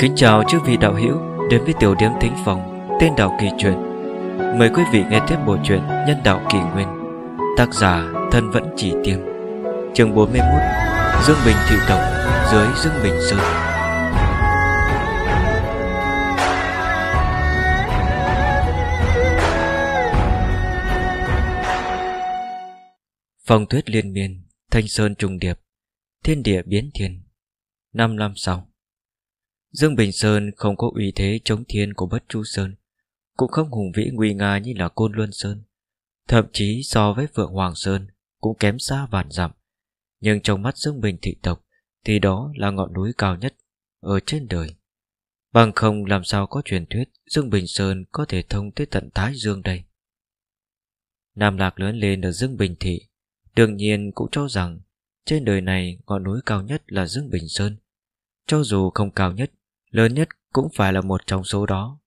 Kính chào chư vị đạo hữu đến với tiểu điểm thính phòng tên đạo kỳ truyện. Mời quý vị nghe tiếp bộ truyện Nhân đạo kỳ nguyên, tác giả thân vẫn chỉ tiêm, chương 41 Dương Bình thị tộc dưới Dương Bình Sơn. Phong tuyết liên miên, thanh sơn trùng điệp, thiên địa biến thiên. Năm năm sau, Dương Bình Sơn không có uy thế chống thiên của Bất Chu Sơn, cũng không hùng vĩ nguy nga như là Côn Luân Sơn. Thậm chí so với Phượng Hoàng Sơn cũng kém xa vạn dặm. Nhưng trong mắt Dương Bình thị tộc thì đó là ngọn núi cao nhất ở trên đời. Bằng không làm sao có truyền thuyết Dương Bình Sơn có thể thông tới tận Thái Dương đây. Nam Lạc lớn lên ở Dương Bình Thị, đương nhiên cũng cho rằng trên đời này ngọn núi cao nhất là Dương Bình Sơn. Cho dù không cao nhất, lớn nhất cũng phải là một trong số đó.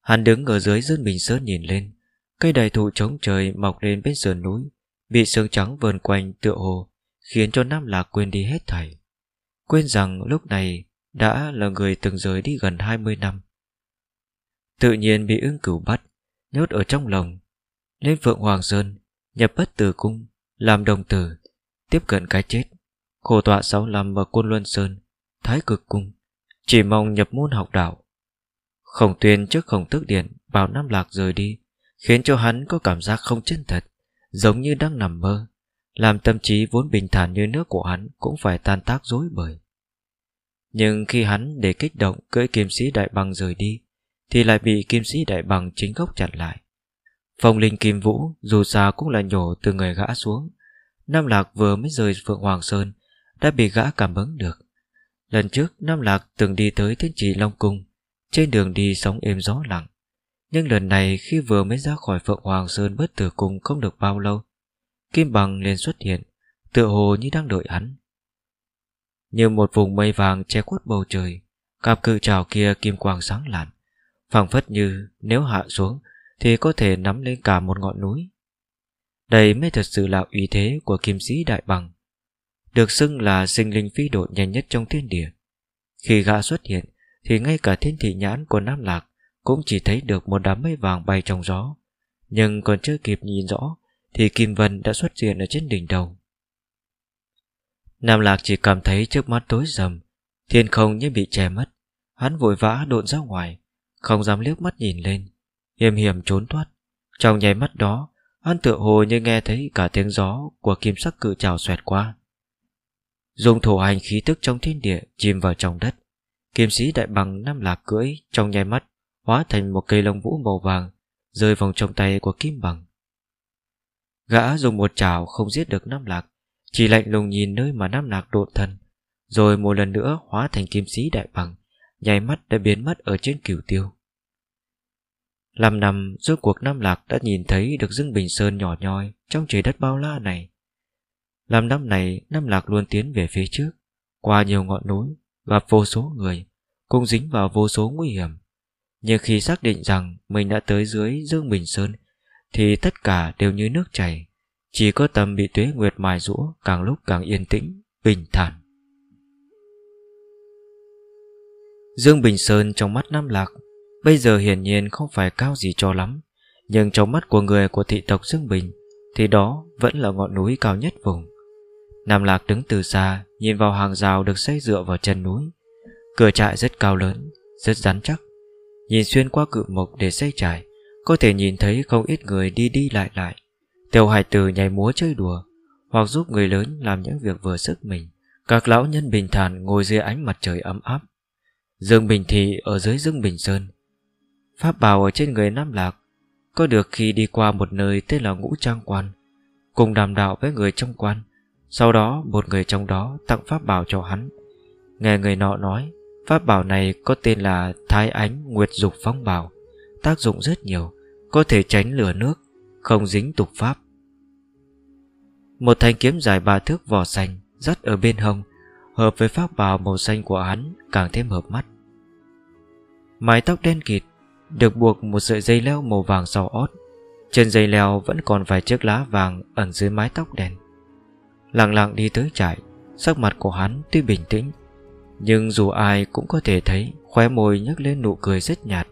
Hắn đứng ở dưới dưới Bình Sơn nhìn lên, cây đại thụ trống trời mọc lên bên sườn núi, bị sương trắng vờn quanh tựa hồ, khiến cho Nam Lạc quên đi hết thảy. Quên rằng lúc này đã là người từng rời đi gần 20 năm. Tự nhiên bị ưng cửu bắt, nhốt ở trong lòng, lên Phượng Hoàng Sơn, nhập bất tử cung, làm đồng tử, tiếp cận cái chết, khổ tọa 65 ở Côn Luân Sơn, Thái Cực Cung, chỉ mong nhập môn học đạo. Khổng tuyên trước khổng tước điện bảo Nam Lạc rời đi, khiến cho hắn có cảm giác không chân thật, giống như đang nằm mơ, làm tâm trí vốn bình thản như nước của hắn cũng phải tan tác dối bời. Nhưng khi hắn để kích động cưỡi kim sĩ đại bằng rời đi, thì lại bị kim sĩ đại bằng chính gốc chặn lại. Phong linh kim vũ dù sao cũng là nhổ từ người gã xuống. Nam Lạc vừa mới rời Phượng Hoàng Sơn đã bị gã cảm ứng được. Lần trước, Nam Lạc từng đi tới thiên trì Long Cung. Trên đường đi sóng êm gió lặng. Nhưng lần này khi vừa mới ra khỏi Phượng Hoàng Sơn bất tử cung không được bao lâu, Kim bằng liền xuất hiện, Tựa hồ như đang đợi hắn. Như một vùng mây vàng che khuất bầu trời, Cặp cự trào kia kim quang sáng lạn, phảng phất như nếu hạ xuống Thì có thể nắm lên cả một ngọn núi. Đây mới thật sự là uy thế của kim sĩ đại bằng được xưng là sinh linh phi độ nhanh nhất trong thiên địa. Khi gã xuất hiện, thì ngay cả thiên thị nhãn của Nam Lạc cũng chỉ thấy được một đám mây vàng bay trong gió. Nhưng còn chưa kịp nhìn rõ, thì Kim Vân đã xuất hiện ở trên đỉnh đầu. Nam Lạc chỉ cảm thấy trước mắt tối rầm, thiên không như bị che mất. Hắn vội vã độn ra ngoài, không dám liếc mắt nhìn lên, hiểm hiểm trốn thoát. Trong nháy mắt đó, hắn tựa hồ như nghe thấy cả tiếng gió của kim sắc cự trào xoẹt qua. Dùng thổ hành khí tức trong thiên địa chìm vào trong đất. Kiếm sĩ đại bằng năm lạc cưỡi Trong nhai mắt Hóa thành một cây lông vũ màu vàng Rơi vòng trong tay của kim bằng. Gã dùng một chảo không giết được năm Lạc, Chỉ lạnh lùng nhìn nơi mà năm Lạc độn thân Rồi một lần nữa hóa thành kim sĩ đại bằng, Nháy mắt đã biến mất ở trên cửu tiêu. Làm năm rốt cuộc Nam Lạc đã nhìn thấy được Dương Bình Sơn nhỏ nhoi Trong trời đất bao la này làm năm này năm Lạc luôn tiến về phía trước Qua nhiều ngọn núi Gặp vô số người Cũng dính vào vô số nguy hiểm. Nhưng khi xác định rằng Mình đã tới dưới Dương Bình Sơn Thì tất cả đều như nước chảy Chỉ có tầm bị tuế nguyệt mài rũa Càng lúc càng yên tĩnh, bình thản. Dương Bình Sơn trong mắt Nam Lạc Bây giờ hiển nhiên không phải cao gì cho lắm Nhưng trong mắt của người của thị tộc Dương Bình Thì đó vẫn là ngọn núi cao nhất vùng. Nam Lạc đứng từ xa, Nhìn vào hàng rào được xây dựa vào chân núi. Cửa trại rất cao lớn, Rất rắn chắc. Nhìn xuyên qua cự mộc để xây trại, Có thể nhìn thấy không ít người đi đi lại lại. Tiểu hải tử nhảy múa chơi đùa, Hoặc giúp người lớn làm những việc vừa sức mình. Các lão nhân bình thản ngồi dưới ánh mặt trời ấm áp. Dương Bình Thị ở dưới Dương Bình Sơn. Pháp bào ở trên người Nam Lạc, Có được khi đi qua một nơi tên là Ngũ Trang Quan. Cùng đàm đạo với người trong quan sau đó, một người trong đó tặng pháp bảo cho hắn. Nghe người nọ nói, Pháp bảo này có tên là Thái Ánh Nguyệt Dục Phong Bảo, Tác dụng rất nhiều, Có thể tránh lửa nước, Không dính tục pháp. Một thanh kiếm dài ba thước vỏ xanh, Dắt ở bên hông, Hợp với pháp bảo màu xanh của hắn Càng thêm hợp mắt. Mái tóc đen kịt, Được buộc một sợi dây leo màu vàng sau ót. Trên dây leo vẫn còn vài chiếc lá vàng Ẩn dưới mái tóc đen. Lặng lặng đi tới trại, Sắc mặt của hắn tuy bình tĩnh, Nhưng dù ai cũng có thể thấy Khóe môi nhấc lên nụ cười rất nhạt,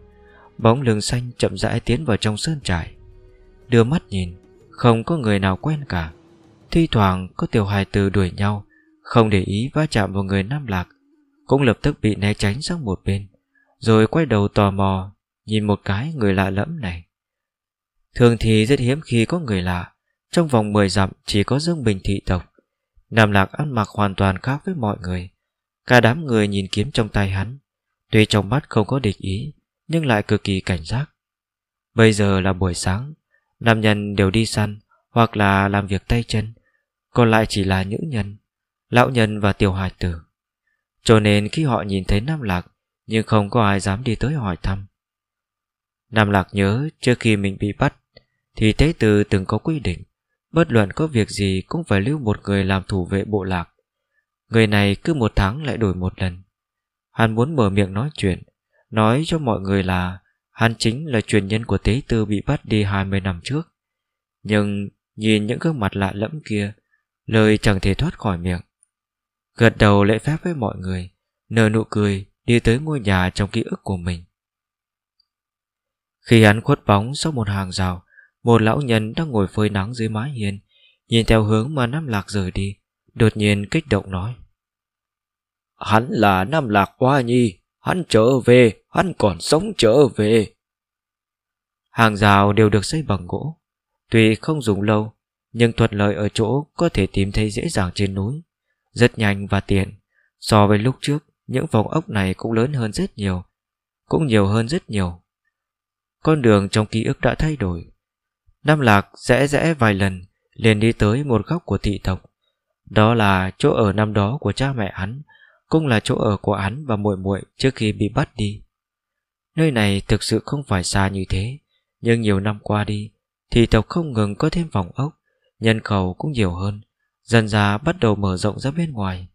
Bóng lưng xanh chậm rãi tiến vào trong sơn trại. Đưa mắt nhìn, Không có người nào quen cả. Thi thoảng có tiểu hài từ đuổi nhau, Không để ý va chạm vào người Nam Lạc, Cũng lập tức bị né tránh sang một bên, Rồi quay đầu tò mò, Nhìn một cái người lạ lẫm này. Thường thì rất hiếm khi có người lạ trong vòng 10 dặm chỉ có Dương Bình thị tộc. Nam Lạc ăn mặc hoàn toàn khác với mọi người. Cả đám người nhìn kiếm trong tay hắn. Tuy trong mắt không có địch ý, Nhưng lại cực kỳ cảnh giác. Bây giờ là buổi sáng. Nam nhân đều đi săn Hoặc là làm việc tay chân. Còn lại chỉ là nữ nhân, Lão nhân và tiểu hài tử. Cho nên khi họ nhìn thấy Nam Lạc, Nhưng không có ai dám đi tới hỏi thăm. Nam Lạc nhớ trước khi mình bị bắt, Thì Tế Từ từng có quy định. Bất luận có việc gì cũng phải lưu một người làm thủ vệ bộ lạc. Người này cứ một tháng lại đổi một lần. Hắn muốn mở miệng nói chuyện, Nói cho mọi người là Hắn chính là truyền nhân của tế tư bị bắt đi 20 năm trước. Nhưng nhìn những gương mặt lạ lẫm kia, Lời chẳng thể thoát khỏi miệng. Gật đầu lễ phép với mọi người, Nở nụ cười, Đi tới ngôi nhà trong ký ức của mình. Khi hắn khuất bóng sau một hàng rào một lão nhân đang ngồi phơi nắng dưới mái hiên Nhìn theo hướng mà Nam Lạc rời đi Đột nhiên kích động nói. Hắn là Nam Lạc Hoa Nhi Hắn trở về Hắn còn sống trở về. Hàng rào đều được xây bằng gỗ Tuy không dùng lâu Nhưng thuận lợi ở chỗ Có thể tìm thấy dễ dàng trên núi Rất nhanh và tiện. So với lúc trước Những phòng ốc này cũng lớn hơn rất nhiều Cũng nhiều hơn rất nhiều. Con đường trong ký ức đã thay đổi Nam Lạc rẽ rẽ vài lần, liền đi tới một góc của thị tộc. Đó là chỗ ở năm đó của cha mẹ hắn, Cũng là chỗ ở của hắn và muội muội trước khi bị bắt đi. Nơi này thực sự không phải xa như thế, Nhưng nhiều năm qua đi, thị tộc không ngừng có thêm vòng ốc, Nhân khẩu cũng nhiều hơn, Dần ra bắt đầu mở rộng ra bên ngoài.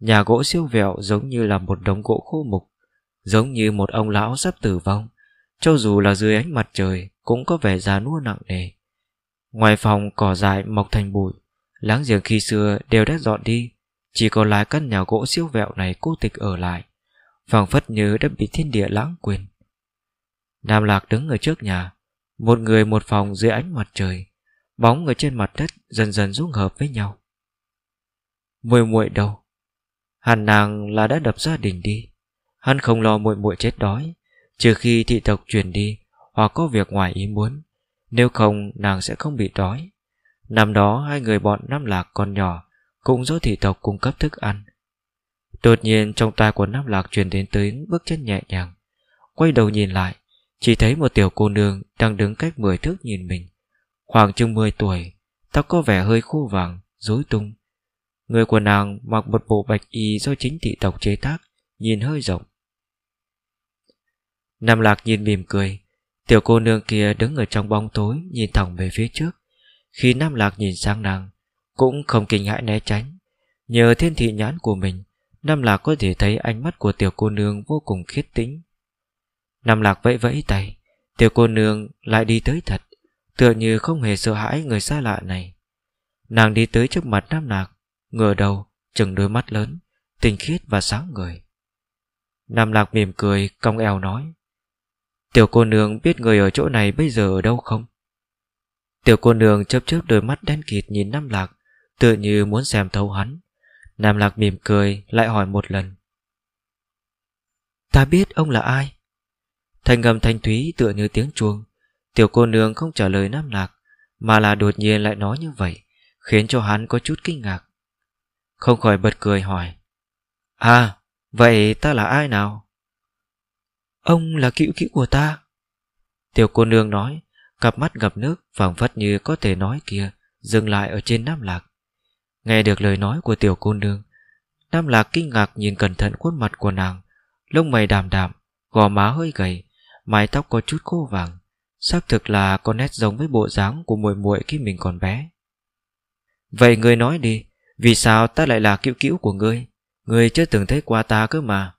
Nhà gỗ siêu vẹo giống như là một đống gỗ khô mục, Giống như một ông lão sắp tử vong, Cho dù là dưới ánh mặt trời cũng có vẻ già nua nặng nề. Ngoài phòng cỏ dại mọc thành bụi, Láng giềng khi xưa đều đã dọn đi, Chỉ còn lại căn nhà gỗ siêu vẹo này cô tịch ở lại, phảng phất như đã bị thiên địa lãng quên. Nam Lạc đứng ở trước nhà, Một người một phòng dưới ánh mặt trời, Bóng người trên mặt đất dần dần dung hợp với nhau. Muội muội đâu? Hàn nàng là đã đập gia đình đi. Hắn không lo muội muội chết đói, Trừ khi thị tộc chuyển đi hoặc có việc ngoài ý muốn. Nếu không nàng sẽ không bị đói. Năm đó hai người bọn Nam Lạc còn nhỏ Cũng do thị tộc cung cấp thức ăn. Đột nhiên trong tai của Nam Lạc truyền đến tới bước chân nhẹ nhàng. Quay đầu nhìn lại Chỉ thấy một tiểu cô nương đang đứng cách 10 thước nhìn mình. Khoảng chừng 10 tuổi Tóc có vẻ hơi khô vàng, rối tung. Người của nàng mặc một bộ bạch y do chính thị tộc chế tác Nhìn hơi rộng. Nam Lạc nhìn mỉm cười Tiểu cô nương kia đứng ở trong bóng tối, Nhìn thẳng về phía trước. Khi Nam Lạc nhìn sang nàng, Cũng không kinh hãi né tránh. Nhờ thiên thị nhãn của mình, Nam Lạc có thể thấy ánh mắt của tiểu cô nương Vô cùng khiết tĩnh. Nam Lạc vẫy vẫy tay, Tiểu cô nương lại đi tới thật, Tựa như không hề sợ hãi người xa lạ này. Nàng đi tới trước mặt Nam Lạc, Ngửa đầu chừng đôi mắt lớn tình khiết và sáng người Nam Lạc mỉm cười, Cong eo nói Tiểu cô nương biết người ở chỗ này bây giờ ở đâu không? Tiểu cô nương chớp chớp đôi mắt đen kịt nhìn Nam Lạc, Tựa như muốn xem thấu hắn. Nam Lạc mỉm cười, lại hỏi một lần. Ta biết ông là ai? Thanh ngầm thanh thúy tựa như tiếng chuông. Tiểu cô nương không trả lời Nam Lạc, Mà là đột nhiên lại nói như vậy, Khiến cho hắn có chút kinh ngạc. Không khỏi bật cười hỏi. À vậy ta là ai nào? Ông là cựu cữu của ta. Tiểu cô nương nói, Cặp mắt ngập nước, phảng phất như có thể nói kia, Dừng lại ở trên Nam Lạc. Nghe được lời nói của tiểu cô nương, Nam Lạc kinh ngạc nhìn cẩn thận khuôn mặt của nàng, Lông mày đàm đạm, Gò má hơi gầy, Mái tóc có chút khô vàng, Xác thực là có nét giống với bộ dáng của muội muội khi mình còn bé. Vậy ngươi nói đi, Vì sao ta lại là cựu cữu của ngươi? Ngươi chưa từng thấy qua ta cơ mà.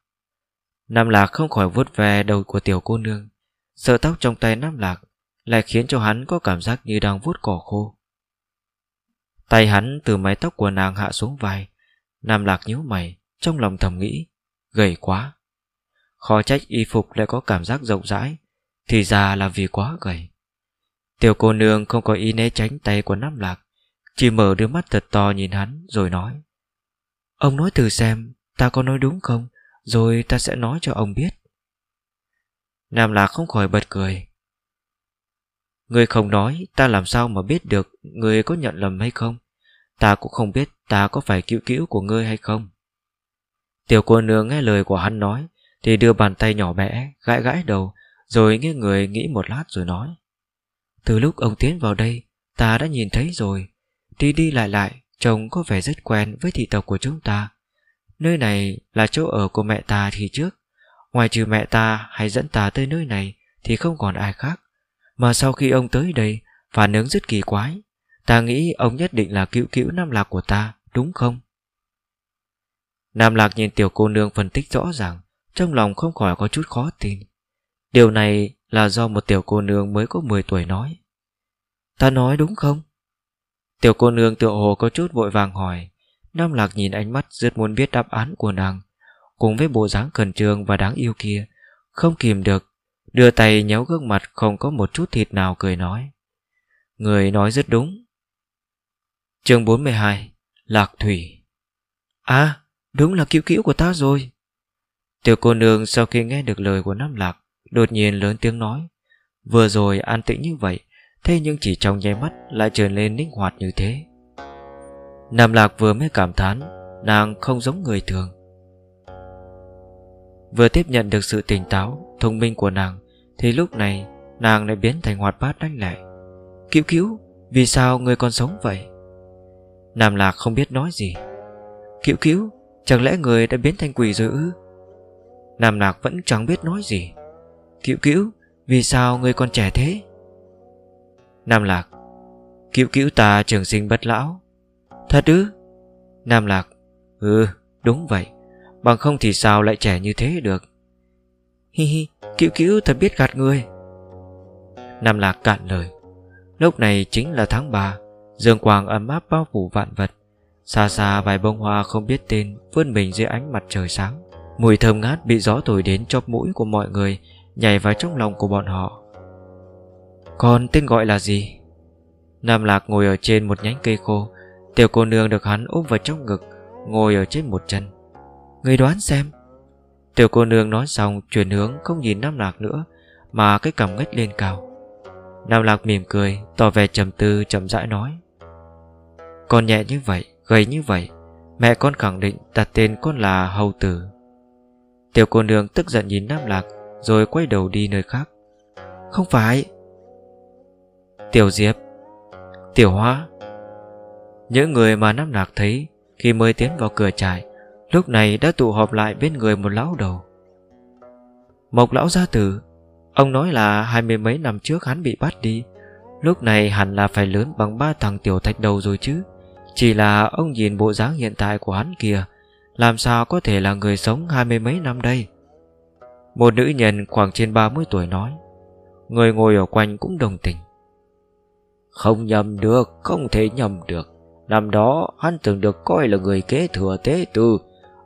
Nam Lạc không khỏi vuốt về đầu của tiểu cô nương. Sợ tóc trong tay Nam Lạc lại khiến cho hắn có cảm giác như đang vuốt cỏ khô. Tay hắn từ mái tóc của nàng hạ xuống vai, Nam Lạc nhíu mày, Trong lòng thầm nghĩ Gầy quá. Khó trách y phục lại có cảm giác rộng rãi Thì ra là vì quá gầy. Tiểu cô nương không có ý né tránh tay của Nam Lạc Chỉ mở đôi mắt thật to nhìn hắn Rồi nói Ông nói thử xem Ta có nói đúng không? Rồi ta sẽ nói cho ông biết. Nam Lạc không khỏi bật cười. Người không nói, Ta làm sao mà biết được Người có nhận lầm hay không? Ta cũng không biết ta có phải cứu cứu của ngươi hay không. Tiểu cô nương nghe lời của hắn nói, Thì đưa bàn tay nhỏ bé, Gãi gãi đầu, Rồi nghe người nghĩ một lát rồi nói. Từ lúc ông tiến vào đây, Ta đã nhìn thấy rồi. Đi đi lại lại, Trông có vẻ rất quen với thị tộc của chúng ta. Nơi này là chỗ ở của mẹ ta thì trước. Ngoài trừ mẹ ta hay dẫn ta tới nơi này Thì không còn ai khác. Mà sau khi ông tới đây, Phản ứng rất kỳ quái. Ta nghĩ ông nhất định là cựu cữu Nam Lạc của ta, Đúng không? Nam Lạc nhìn tiểu cô nương phân tích rõ ràng, Trong lòng không khỏi có chút khó tin. Điều này là do một tiểu cô nương mới có 10 tuổi nói. Ta nói đúng không? Tiểu cô nương tựa hồ có chút vội vàng hỏi. Nam Lạc nhìn ánh mắt rất muốn biết đáp án của nàng. Cùng với bộ dáng cẩn trương và đáng yêu kia, Không kìm được, Đưa tay nhéo gương mặt không có một chút thịt nào cười nói. Người nói rất đúng. Chương 42 Lạc Thủy. À đúng là cứu cứu của ta rồi. Tiểu cô nương sau khi nghe được lời của Nam Lạc, Đột nhiên lớn tiếng nói. Vừa rồi an tĩnh như vậy, Thế nhưng chỉ trong nháy mắt Lại trở lên linh hoạt như thế. Nam Lạc vừa mới cảm thán, Nàng không giống người thường. Vừa tiếp nhận được sự tỉnh táo, Thông minh của nàng, Thì lúc này nàng lại biến thành hoạt bát đánh lại. Cứu cứu, Vì sao người còn sống vậy? Nam Lạc không biết nói gì. Cứu cứu, Chẳng lẽ người đã biến thành quỷ rồi ư? Nam Lạc vẫn chẳng biết nói gì. Cứu cứu, Vì sao người còn trẻ thế? Nam Lạc, Cứu cứu ta trường sinh bất lão. Thật ư Nam Lạc. Ừ đúng vậy. Bằng không thì sao lại trẻ như thế được? Hi hi Cứu cứu thật biết gạt người. Nam Lạc cạn lời. Lúc này chính là tháng 3 Dương quang ấm áp bao phủ vạn vật. Xa xa vài bông hoa không biết tên Vươn mình dưới ánh mặt trời sáng. Mùi thơm ngát bị gió thổi đến chóp mũi của mọi người, Nhảy vào trong lòng của bọn họ. Còn tên gọi là gì? Nam Lạc ngồi ở trên một nhánh cây khô Tiểu cô nương được hắn ôm vào trong ngực, Ngồi ở trên một chân. Người đoán xem. Tiểu cô nương nói xong, chuyển hướng, không nhìn Nam Lạc nữa, Mà cái cằm ngách lên cao. Nam Lạc mỉm cười, Tỏ vẻ trầm tư, chậm rãi nói. Con nhẹ như vậy, Gầy như vậy, Mẹ con khẳng định đặt tên con là Hầu Tử. Tiểu cô nương tức giận nhìn Nam Lạc, Rồi quay đầu đi nơi khác. Không phải. Tiểu Diệp. Tiểu Hoa. Những người mà Nam Lạc thấy, Khi mới tiến vào cửa trại, Lúc này đã tụ họp lại bên người một lão đầu. Mộc lão gia tử, Ông nói là hai mươi mấy năm trước hắn bị bắt đi, Lúc này hẳn là phải lớn bằng ba thằng tiểu thạch đầu rồi chứ. Chỉ là ông nhìn bộ dáng hiện tại của hắn kìa, Làm sao có thể là người sống hai mươi mấy năm đây? Một nữ nhân khoảng trên 30 tuổi nói, Người ngồi ở quanh cũng đồng tình. Không nhầm được, Không thể nhầm được. Năm đó, hắn từng được coi là người kế thừa tế tư,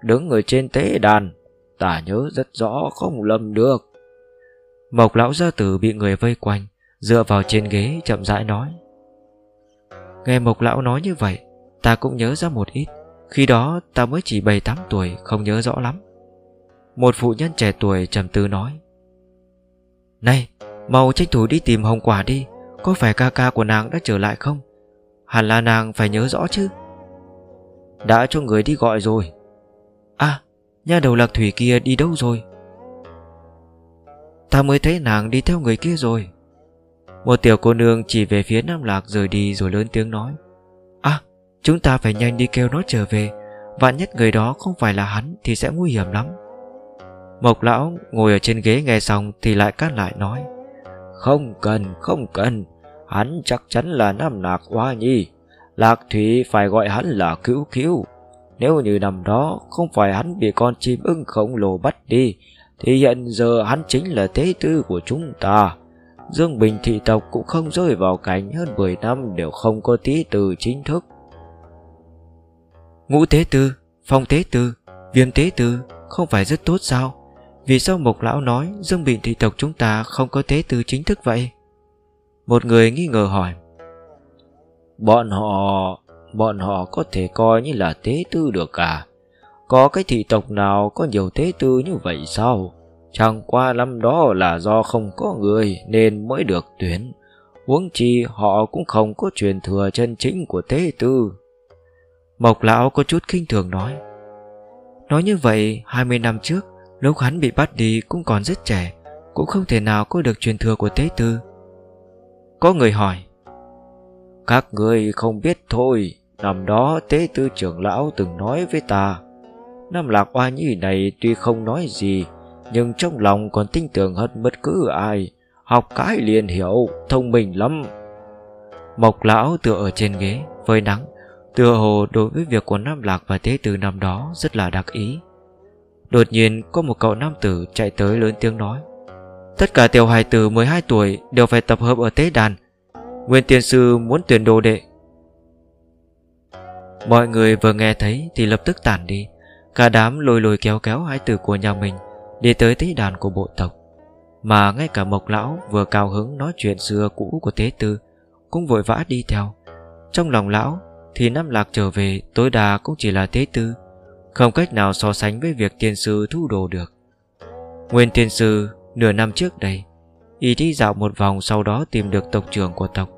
Đứng ở trên tế đàn. Ta nhớ rất rõ, không lầm được. Mộc lão gia tử bị người vây quanh, Dựa vào trên ghế, chậm rãi nói. Nghe mộc lão nói như vậy, Ta cũng nhớ ra một ít. Khi đó, ta mới chỉ 7-8 tuổi, Không nhớ rõ lắm. Một phụ nhân trẻ tuổi trầm tư nói. Này, Mau tranh thủ đi tìm hồng quả đi, Có phải ca ca của nàng đã trở lại không? Hẳn là nàng phải nhớ rõ chứ. Đã cho người đi gọi rồi. À Nhà đầu lạc thủy kia đi đâu rồi? Ta mới thấy nàng đi theo người kia rồi. Một tiểu cô nương chỉ về phía Nam Lạc rời đi rồi lớn tiếng nói. À chúng ta phải nhanh đi kêu nó trở về. Vạn nhất người đó không phải là hắn Thì sẽ nguy hiểm lắm. Mộc lão ngồi ở trên ghế nghe xong Thì lại cắt lại nói. Không cần không cần. Hắn chắc chắn là Nam Lạc Hoa Nhi Lạc Thủy phải gọi hắn là cứu cứu Nếu như năm đó Không phải hắn bị con chim ưng khổng lồ bắt đi thì hiện giờ hắn chính là tế tư của chúng ta. Dương Bình thị tộc cũng không rơi vào cảnh hơn 10 năm đều không có tí từ chính thức. Ngũ tế tư, phong tế tư, Viêm tế tư không phải rất tốt sao Vì sao Mộc Lão nói Dương Bình thị tộc chúng ta không có tế tư chính thức vậy một người nghi ngờ hỏi, Bọn họ Bọn họ có thể coi như là tế tư được à? Có cái thị tộc nào có nhiều tế tư như vậy sao? Chẳng qua năm đó là do không có người Nên mới được tuyển. Huống chi họ cũng không có truyền thừa chân chính của tế tư. Mộc lão có chút kinh thường nói Nói như vậy 20 năm trước, Lúc hắn bị bắt đi cũng còn rất trẻ, Cũng không thể nào có được truyền thừa của tế tư. Có người hỏi, Các người không biết thôi, Năm đó tế tư trưởng lão từng nói với ta, Năm lạc oa nhi này tuy không nói gì, Nhưng trong lòng còn tin tưởng hơn bất cứ ai, Học cái liền hiểu, Thông minh lắm. Mộc lão tựa ở trên ghế Với nắng, Tựa hồ đối với việc của Nam Lạc và Tế Tử năm đó Rất là đặc ý. Đột nhiên có một cậu nam tử chạy tới lớn tiếng nói Tất cả tiểu hài tử 12 tuổi Đều phải tập hợp ở tế đàn. Nguyên tiên sư muốn tuyển đồ đệ. Mọi người vừa nghe thấy Thì lập tức tản đi. Cả đám lôi lôi kéo kéo hai tử của nhà mình Đi tới tế đàn của bộ tộc. Mà ngay cả mộc lão vừa cao hứng Nói chuyện xưa cũ của tế tư Cũng vội vã đi theo. Trong lòng lão thì năm lạc trở về, tối đa cũng chỉ là tế tư, Không cách nào so sánh với việc tiên sư thu đồ được. Nguyên tiên sư nửa năm trước đây, Y đi dạo một vòng sau đó tìm được tộc trưởng của tộc,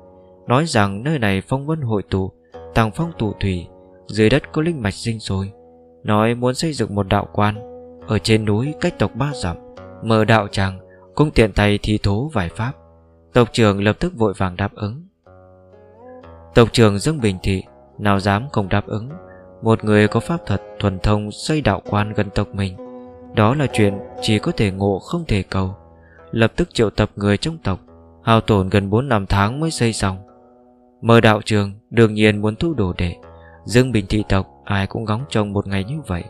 Nói rằng nơi này phong vân hội tụ, Tàng phong tụ thủy, Dưới đất có linh mạch sinh sôi. Nói muốn xây dựng một đạo quan, Ở trên núi cách tộc ba dặm, Mở đạo tràng Cũng tiện tay thi thố vài pháp. Tộc trưởng lập tức vội vàng đáp ứng. Tộc trưởng Dương Bình Thị, nào dám không đáp ứng, Một người có pháp thuật thuần thông xây đạo quan gần tộc mình đó là chuyện chỉ có thể ngộ không thể cầu. Lập tức triệu tập người trong tộc, Hao tổn gần 4 năm tháng mới xây xong. Mở đạo trường, đương nhiên muốn thu đồ đệ. Dương bình thị tộc, ai cũng góng trong một ngày như vậy.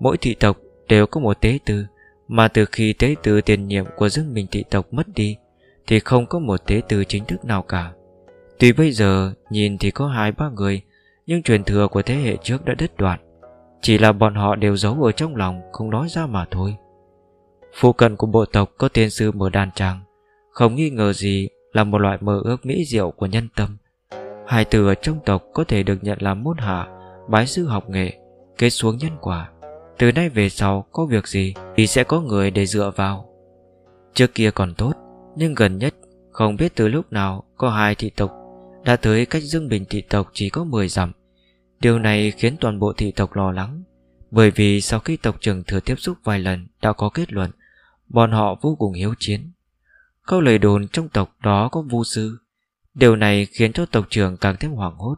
Mỗi thị tộc đều có một tế tư, Mà từ khi tế tư tiền nhiệm của Dương bình thị tộc mất đi, Thì không có một tế tư chính thức nào cả. Tuy bây giờ nhìn thì có hai ba người, Nhưng truyền thừa của thế hệ trước đã đứt đoạn. Chỉ là bọn họ đều giấu ở trong lòng, Không nói ra mà thôi. Phu cận của bộ tộc có tiên sư mở đàn tràng, Không nghi ngờ gì Là một loại mơ ước mỹ diệu của nhân tâm. Hai từ ở trong tộc Có thể được nhận làm môn hạ, Bái sư học nghệ, Kết xuống nhân quả. Từ nay về sau, có việc gì Thì sẽ có người để dựa vào. Trước kia còn tốt, Nhưng gần nhất, không biết từ lúc nào, Có hai thị tộc. Đã tới cách Dương Bình thị tộc chỉ có 10 dặm. Điều này khiến toàn bộ thị tộc lo lắng, Bởi vì sau khi tộc trưởng thừa tiếp xúc vài lần Đã có kết luận, Bọn họ vô cùng hiếu chiến. Câu lời đồn trong tộc đó có vu sư. Điều này khiến cho tộc trưởng càng thêm hoảng hốt.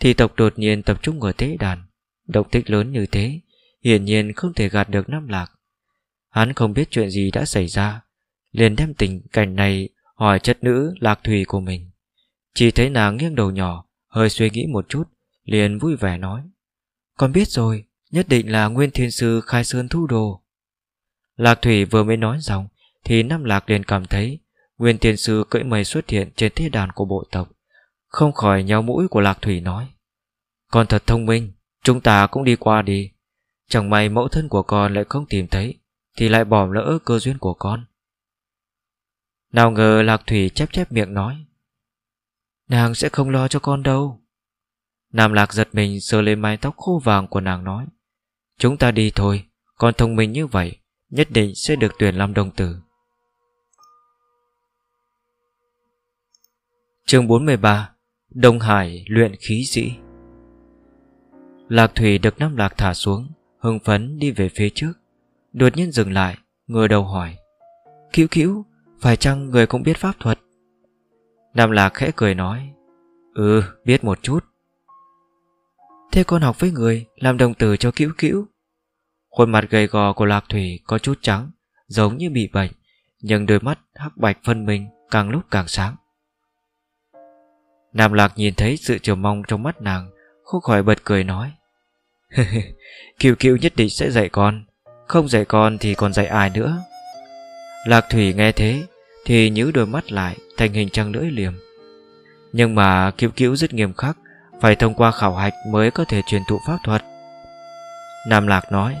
Thị tộc đột nhiên tập trung ở tế đàn, Động tích lớn như thế, Hiển nhiên không thể gạt được Nam Lạc. Hắn không biết chuyện gì đã xảy ra, liền đem tình cảnh này hỏi chất nữ Lạc Thủy của mình. Chỉ thấy nàng nghiêng đầu nhỏ, Hơi suy nghĩ một chút Liền vui vẻ nói, Con biết rồi, Nhất định là Nguyên Thiên Sư khai sơn thu đồ. Lạc Thủy vừa mới nói xong, Thì Nam Lạc liền cảm thấy Nguyên Thiên Sư cưỡi mây xuất hiện trên thế đàn của bộ tộc, Không khỏi nhau mũi của Lạc Thủy nói, Con thật thông minh, Chúng ta cũng đi qua đi. Chẳng may mẫu thân của con lại không tìm thấy, Thì lại bỏ lỡ cơ duyên của con. Nào ngờ Lạc Thủy chép chép miệng nói, Nàng sẽ không lo cho con đâu. Nam Lạc giật mình sờ lên mái tóc khô vàng của nàng nói, Chúng ta đi thôi Con thông minh như vậy, Nhất định sẽ được tuyển làm đồng tử. Chương 43 Đông Hải luyện khí sĩ. Lạc Thủy được Nam Lạc thả xuống, Hưng phấn đi về phía trước, Đột nhiên dừng lại Ngừa đầu hỏi Cứu cứu Phải chăng người cũng biết pháp thuật? Nam Lạc khẽ cười nói Ừ biết một chút Thế con học với người Làm đồng tử cho cữu cữu Khuôn mặt gầy gò của Lạc Thủy có chút trắng Giống như bị bệnh Nhưng đôi mắt hắc bạch phân minh Càng lúc càng sáng. Nam Lạc nhìn thấy sự chờ mong trong mắt nàng Không khỏi bật cười nói Kiều Kiều nhất định sẽ dạy con Không dạy con thì còn dạy ai nữa? Lạc Thủy nghe thế Thì nhíu đôi mắt lại thành hình trăng lưỡi liềm. Nhưng mà kiều kiều rất nghiêm khắc, phải thông qua khảo hạch mới có thể truyền thụ pháp thuật. Nam Lạc nói,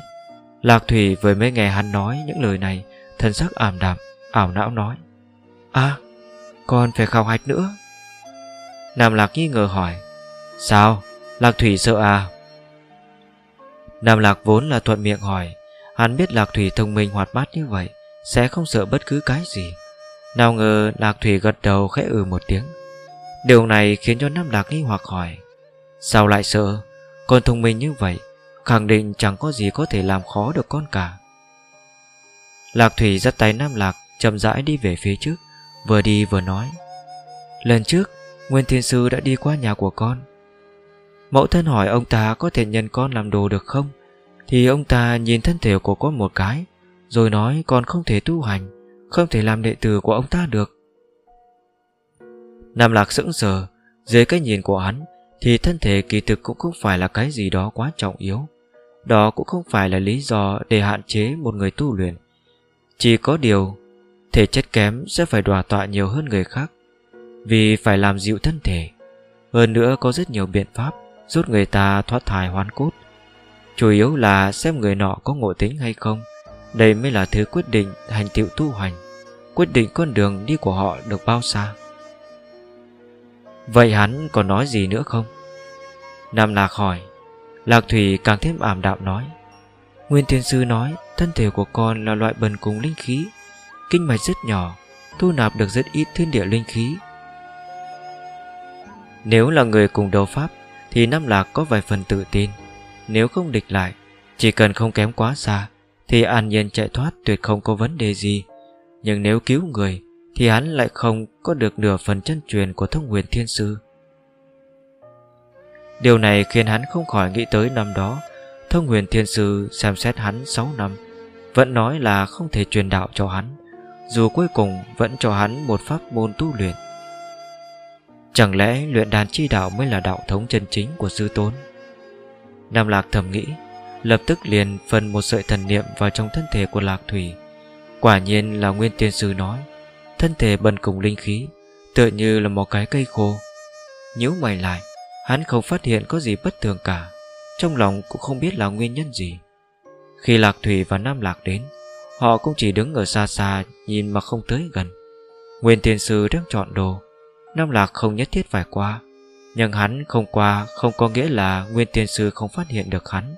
Lạc Thủy vừa mới nghe hắn nói những lời này Thân sắc ảm đạm, Ảo não nói À còn phải khảo hạch nữa? Nam Lạc nghi ngờ hỏi, Sao? Lạc Thủy sợ à? Nam Lạc vốn là thuận miệng hỏi, Hắn biết Lạc Thủy thông minh hoạt bát như vậy, Sẽ không sợ bất cứ cái gì. Nào ngờ Lạc Thủy gật đầu khẽ ừ một tiếng. Điều này khiến cho Nam Lạc nghi hoặc hỏi Sao lại sợ? Con thông minh như vậy, Khẳng định chẳng có gì có thể làm khó được con cả. Lạc Thủy dắt tay Nam Lạc, chậm rãi đi về phía trước, Vừa đi vừa nói. Lần trước, Nguyên Thiên Sư đã đi qua nhà của con. Mẫu thân hỏi ông ta có thể nhận con làm đồ được không? Thì ông ta nhìn thân thể của con một cái, Rồi nói con không thể tu hành, Không thể làm đệ tử của ông ta được. Nam Lạc sững sờ, Dưới cái nhìn của hắn thì thân thể kỳ thực cũng không phải là cái gì đó quá trọng yếu. Đó cũng không phải là lý do để hạn chế một người tu luyện. Chỉ có điều, Thể chất kém sẽ phải đòa tọa nhiều hơn người khác, Vì phải làm dịu thân thể. Hơn nữa có rất nhiều biện pháp Giúp người ta thoát thai hoán cốt. Chủ yếu là xem người nọ có ngộ tính hay không. Đây mới là thứ quyết định hành tiệu tu hành. Quyết định con đường đi của họ được bao xa. Vậy hắn còn nói gì nữa không? Nam Lạc hỏi. Lạc Thủy càng thêm ảm đạm nói. Nguyên Tiên Sư nói, Thân thể của con là loại bần cùng linh khí. Kinh mạch rất nhỏ, Thu nạp được rất ít thiên địa linh khí. Nếu là người cùng đấu pháp, Thì Nam Lạc có vài phần tự tin. Nếu không địch lại, Chỉ cần không kém quá xa, Thì an nhiên chạy thoát tuyệt không có vấn đề gì. Nhưng nếu cứu người thì hắn lại không có được nửa phần chân truyền Của thông huyền thiên sư Điều này khiến hắn không khỏi nghĩ tới năm đó Thông huyền thiên sư xem xét hắn 6 năm Vẫn nói là không thể truyền đạo cho hắn dù cuối cùng vẫn cho hắn một pháp môn tu luyện. Chẳng lẽ luyện đàn chi đạo mới là đạo thống chân chính của sư tôn? Nam Lạc thầm nghĩ, lập tức liền phân một sợi thần niệm vào trong thân thể của Lạc Thủy. Quả nhiên là nguyên tiên sư nói, thân thể bần cùng linh khí, tựa như là một cái cây khô. Nhíu mày lại, hắn không phát hiện có gì bất thường cả, trong lòng cũng không biết là nguyên nhân gì. Khi Lạc Thủy và Nam Lạc đến, Họ cũng chỉ đứng ở xa xa Nhìn mà không tới gần Nguyên tiên sư đang chọn đồ Nam Lạc không nhất thiết phải qua Nhưng hắn không qua không có nghĩa là Nguyên tiên sư không phát hiện được hắn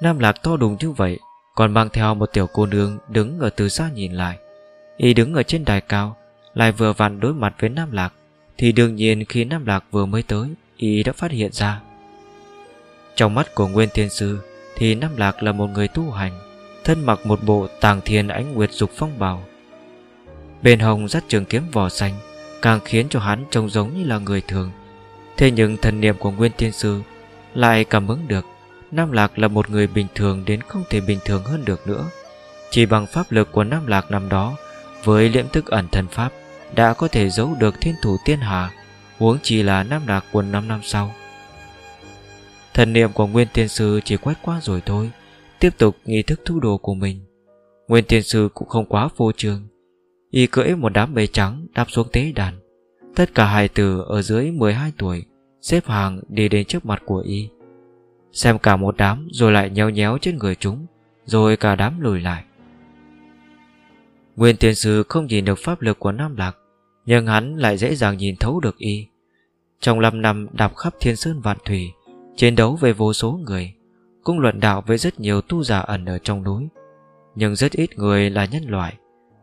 Nam Lạc to đùng như vậy Còn mang theo một tiểu cô nương Đứng ở từ xa nhìn lại Y đứng ở trên đài cao, Lại vừa vặn đối mặt với Nam Lạc, Thì đương nhiên khi Nam Lạc vừa mới tới, Y đã phát hiện ra. Trong mắt của Nguyên Thiên Sư, Thì Nam Lạc là một người tu hành, Thân mặc một bộ tàng thiên ánh nguyệt dục phong bào. Bên hồng dắt trường kiếm vỏ xanh, Càng khiến cho hắn trông giống như là người thường. Thế nhưng thần niệm của Nguyên Thiên Sư Lại cảm ứng được, Nam Lạc là một người bình thường đến không thể bình thường hơn được nữa. Chỉ bằng pháp lực của Nam Lạc năm đó với liễm thức ẩn thần pháp, Đã có thể giấu được thiên thủ tiên hà, Huống chỉ là Nam đạc quần 5 năm sau. Thần niệm của Nguyên Tiên Sư chỉ quét qua rồi thôi, Tiếp tục nghi thức thu đồ của mình. Nguyên tiên sư cũng không quá vô trường, Y cưỡi một đám mây trắng đáp xuống tế đàn. Tất cả hài tử ở dưới 12 tuổi, Xếp hàng đi đến trước mặt của Y. Xem cả một đám rồi lại nhéo nhéo trên người chúng, Rồi cả đám lùi lại. Nguyên tiên sư không nhìn được pháp lực của Nam Lạc, Nhưng hắn lại dễ dàng nhìn thấu được Y. Trong 5 năm đạp khắp thiên sơn vạn thủy, Chiến đấu với vô số người, cũng luận đạo với rất nhiều tu giả ẩn ở trong núi. Nhưng rất ít người là nhân loại,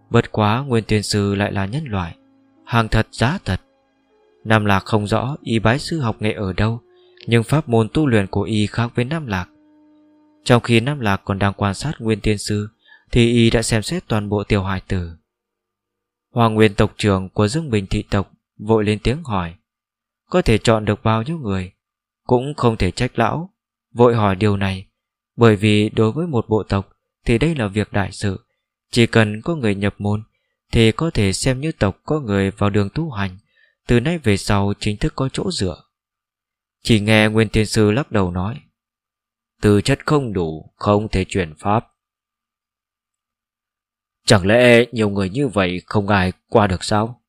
Bất quá Nguyên Tiên Sư lại là nhân loại, Hàng thật giá thật. Nam Lạc không rõ y bái sư học nghệ ở đâu, Nhưng pháp môn tu luyện của y khác với Nam Lạc. Trong khi Nam Lạc còn đang quan sát Nguyên Tiên Sư thì y đã xem xét toàn bộ tiểu hài tử. Hoàng Nguyên tộc trưởng của Dương Bình thị tộc Vội lên tiếng hỏi, Có thể chọn được bao nhiêu người? Cũng không thể trách lão. Vội hỏi điều này, Bởi vì đối với một bộ tộc Thì đây là việc đại sự. Chỉ cần có người nhập môn Thì có thể xem như tộc có người vào đường tu hành, Từ nay về sau chính thức có chỗ dựa. Chỉ nghe Nguyên Tiên Sư lắc đầu nói từ chất không đủ, Không thể chuyển pháp. Chẳng lẽ nhiều người như vậy Không ai qua được sao?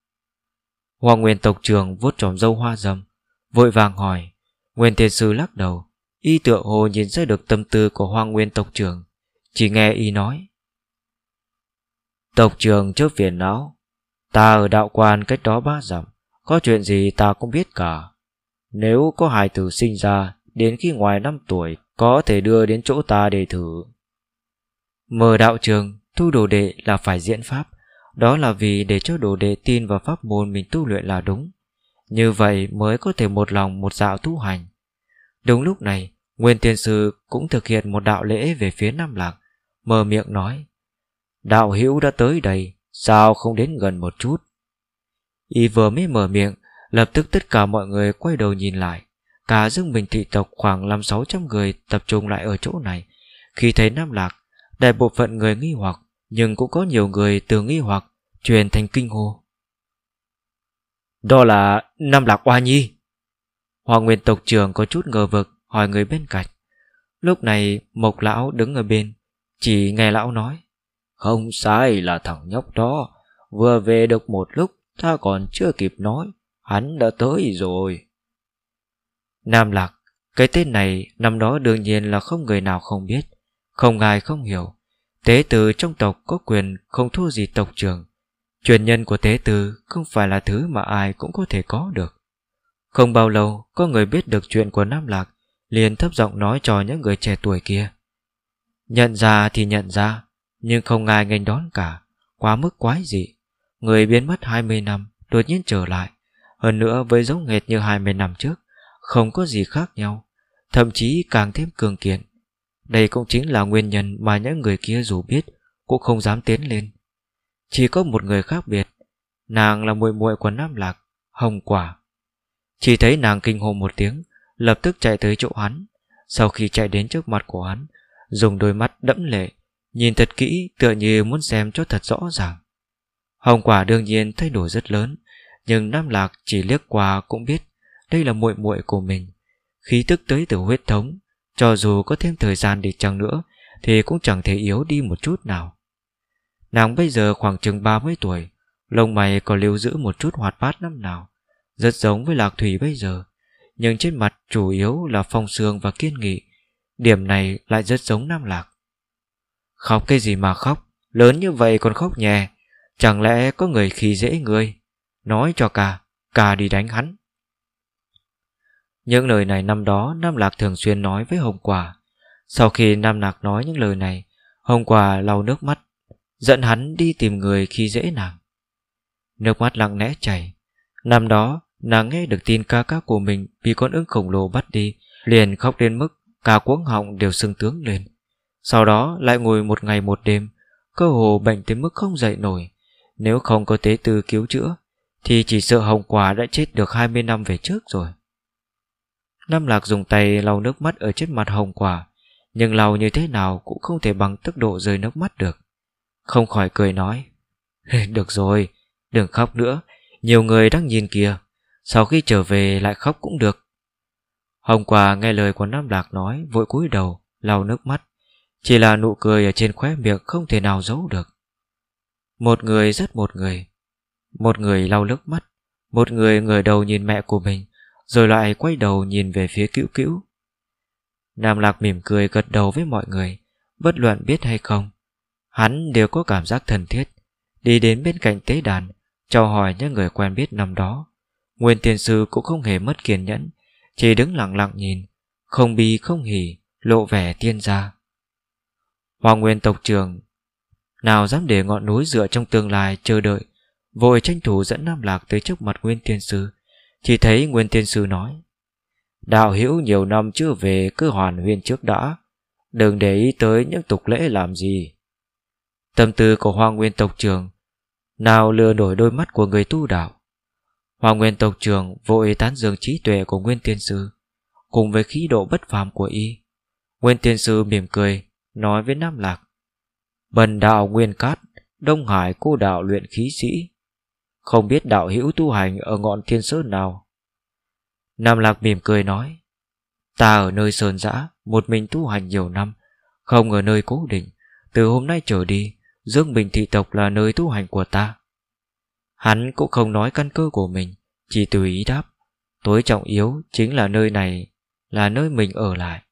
Hoàng Nguyên tộc trường vuốt tròm dâu hoa râm Vội vàng hỏi. Nguyên Thiên Sư lắc đầu Y tựa hồ nhìn ra được tâm tư của Hoàng nguyên tộc Trường Chỉ nghe Y nói. Tộc Trường trước phiền não, Ta ở đạo quan cách đó ba dặm, Có chuyện gì ta cũng biết cả. Nếu có hài tử sinh ra, Đến khi ngoài 5 tuổi, Có thể đưa đến chỗ ta để thử. Mờ đạo trường Thu đồ đệ là phải diễn pháp. Đó là vì để cho đồ đệ tin vào pháp môn mình tu luyện là đúng. Như vậy mới có thể một lòng một dạo tu hành. Đúng lúc này, Nguyên tiên sư cũng thực hiện một đạo lễ về phía Nam Lạc, Mở miệng nói, Đạo hữu đã tới đây, Sao không đến gần một chút? Y vừa mới mở miệng, Lập tức tất cả mọi người quay đầu nhìn lại. Cả dương bình thị tộc khoảng 5-600 người Tập trung lại ở chỗ này. Khi thấy Nam Lạc, Đại bộ phận người nghi hoặc nhưng cũng có nhiều người từ nghi hoặc Truyền thành kinh hô. Đó là Nam Lạc Oa Nhi. Hoàng Nguyên tộc trưởng có chút ngờ vực Hỏi người bên cạnh. Lúc này Mộc Lão đứng ở bên Chỉ nghe Lão nói. Không sai là thằng nhóc đó. Vừa về được một lúc Ta còn chưa kịp nói. Hắn đã tới rồi. Nam Lạc Cái tên này năm đó đương nhiên là không người nào không biết. Không ai không hiểu Tế tử trong tộc có quyền không thua gì tộc trưởng. Truyền nhân của tế tử không phải là thứ mà ai cũng có thể có được. Không bao lâu, có người biết được chuyện của Nam Lạc, liền thấp giọng nói cho những người trẻ tuổi kia. Nhận ra thì nhận ra, Nhưng không ai nghênh đón cả, Quá mức quái dị. Người biến mất 20 năm, Đột nhiên trở lại. Hơn nữa, với giống nghệt như 20 năm trước, Không có gì khác nhau. Thậm chí càng thêm cường kiện. Đây cũng chính là nguyên nhân mà những người kia dù biết Cũng không dám tiến lên. Chỉ có một người khác biệt, Nàng là muội muội của Nam Lạc, Hồng Quả. Chỉ thấy nàng kinh hồn một tiếng, Lập tức chạy tới chỗ hắn. Sau khi chạy đến trước mặt của hắn, Dùng đôi mắt đẫm lệ, Nhìn thật kỹ tựa như muốn xem cho thật rõ ràng. Hồng quả đương nhiên thay đổi rất lớn, Nhưng Nam Lạc chỉ liếc qua cũng biết Đây là muội muội của mình. Khí tức tới từ huyết thống cho dù có thêm thời gian đi chăng nữa, Thì cũng chẳng thể yếu đi một chút nào. Nàng bây giờ khoảng chừng 30 tuổi, Lông mày còn lưu giữ một chút hoạt bát năm nào, Rất giống với Lạc Thủy bây giờ, Nhưng trên mặt chủ yếu là phong sương và kiên nghị, Điểm này lại rất giống Nam Lạc. Khóc cái gì mà khóc, Lớn như vậy còn khóc nhẹ Chẳng lẽ có người khi dễ người Nói cho cả Cả đi đánh hắn. Những lời này năm đó Nam Lạc thường xuyên nói với Hồng Quả Sau khi Nam Lạc nói những lời này, Hồng Quả lau nước mắt, Dẫn hắn đi tìm người khi dễ nàng. Nước mắt lặng lẽ chảy. Năm đó, nàng nghe được tin ca ca của mình Bị con ưng khổng lồ bắt đi, Liền khóc đến mức cả cuống họng đều sưng tướng lên. Sau đó lại ngồi một ngày một đêm, Cơ hồ bệnh tới mức không dậy nổi. Nếu không có tế tư cứu chữa, Thì chỉ sợ hồng quả đã chết được 20 năm về trước rồi. Nam Lạc dùng tay lau nước mắt ở trên mặt hồng quả Nhưng lau như thế nào cũng không thể bằng tốc độ rơi nước mắt được. Không khỏi cười nói Được rồi, đừng khóc nữa Nhiều người đang nhìn kìa Sau khi trở về lại khóc cũng được. Hồng quả nghe lời của Nam Lạc nói Vội cúi đầu, lau nước mắt. Chỉ là nụ cười ở trên khóe miệng không thể nào giấu được. Một người rất một người. Một người lau nước mắt Một người ngửa đầu nhìn mẹ của mình. Rồi lại quay đầu nhìn về phía cữu cữu Nam Lạc mỉm cười gật đầu với mọi người, Bất luận biết hay không, Hắn đều có cảm giác thân thiết. Đi đến bên cạnh tế đàn, Chào hỏi những người quen biết năm đó. Nguyên tiền sư cũng không hề mất kiên nhẫn, Chỉ đứng lặng lặng nhìn, Không bi không hỉ, Lộ vẻ tiên gia. Hoàng Nguyên tộc trưởng, nào dám để ngọn núi dựa trong tương lai chờ đợi, Vội tranh thủ dẫn Nam Lạc tới trước mặt Nguyên Tiên Sư. Chỉ thấy Nguyên Tiên Sư nói, Đạo hữu nhiều năm chưa về, cứ hoàn huyền trước đã. Đừng để ý tới những tục lễ làm gì. Tâm tư của Hoa Nguyên tộc trường Nào lừa nổi đôi mắt của người tu đạo. Hoa Nguyên tộc trường vội tán dương trí tuệ của Nguyên Tiên Sư, Cùng với khí độ bất phàm của y. Nguyên Tiên Sư mỉm cười, Nói với Nam Lạc, Bần đạo nguyên cát, Đông Hải cô đạo luyện khí sĩ không biết đạo hữu tu hành Ở ngọn thiên sơn nào. Nam Lạc mỉm cười nói, Ta ở nơi sơn giã, Một mình tu hành nhiều năm, Không ở nơi cố định. Từ hôm nay trở đi, Dương Bình thị tộc là nơi tu hành của ta. Hắn cũng không nói căn cơ của mình, Chỉ tùy ý đáp, Tối trọng yếu chính là nơi này, Là nơi mình ở lại.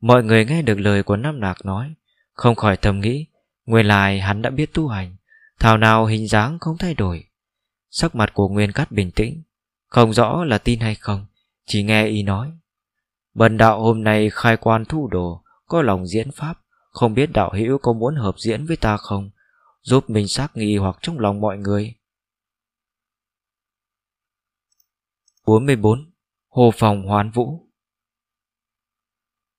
Mọi người nghe được lời của Nam Lạc nói, Không khỏi thầm nghĩ, Nguyên lại hắn đã biết tu hành. Thảo nào hình dáng không thay đổi. Sắc mặt của Nguyên Cát bình tĩnh. Không rõ là tin hay không, Chỉ nghe y nói. Bần đạo hôm nay khai quan thu đồ, Có lòng diễn pháp, Không biết đạo hữu có muốn hợp diễn với ta không? Giúp mình xác nghi hoặc trong lòng mọi người. 44. Hồ Phòng Hoán Vũ.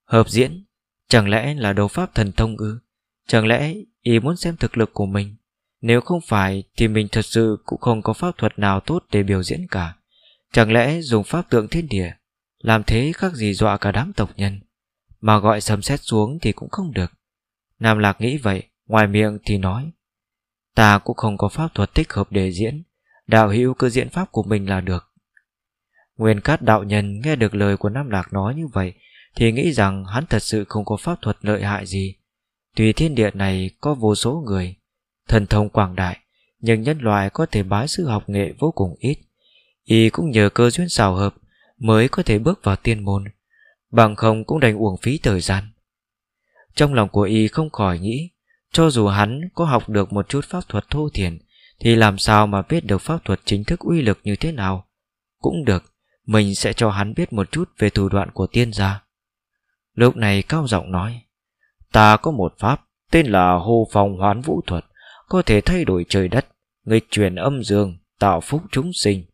Hợp diễn, Chẳng lẽ là đấu pháp thần thông ư? Chẳng lẽ y muốn xem thực lực của mình? Nếu không phải Thì mình thật sự cũng không có pháp thuật nào tốt Để biểu diễn cả. Chẳng lẽ dùng pháp tượng thiên địa, Làm thế khác gì dọa cả đám tộc nhân? Mà gọi sầm xét xuống thì cũng không được. Nam Lạc nghĩ vậy, Ngoài miệng thì nói, Ta cũng không có pháp thuật thích hợp để diễn, Đạo hữu cứ diễn pháp của mình là được. Nguyên cát đạo nhân nghe được lời của Nam Lạc nói như vậy Thì nghĩ rằng hắn thật sự không có pháp thuật lợi hại gì. Tùy thiên địa này có vô số người Thần thông quảng đại Nhưng nhân loại có thể bái sư học nghệ vô cùng ít. Y cũng nhờ cơ duyên xào hợp Mới có thể bước vào tiên môn Bằng không cũng đành uổng phí thời gian. Trong lòng của Y không khỏi nghĩ Cho dù hắn có học được một chút pháp thuật thô thiền, Thì làm sao mà biết được pháp thuật chính thức uy lực như thế nào? Cũng được Mình sẽ cho hắn biết một chút về thủ đoạn của tiên gia. Lúc này cao giọng nói Ta có một pháp Tên là hô phòng hoán vũ thuật. Có thể thay đổi trời đất, Nghịch chuyển âm dương, Tạo phúc chúng sinh.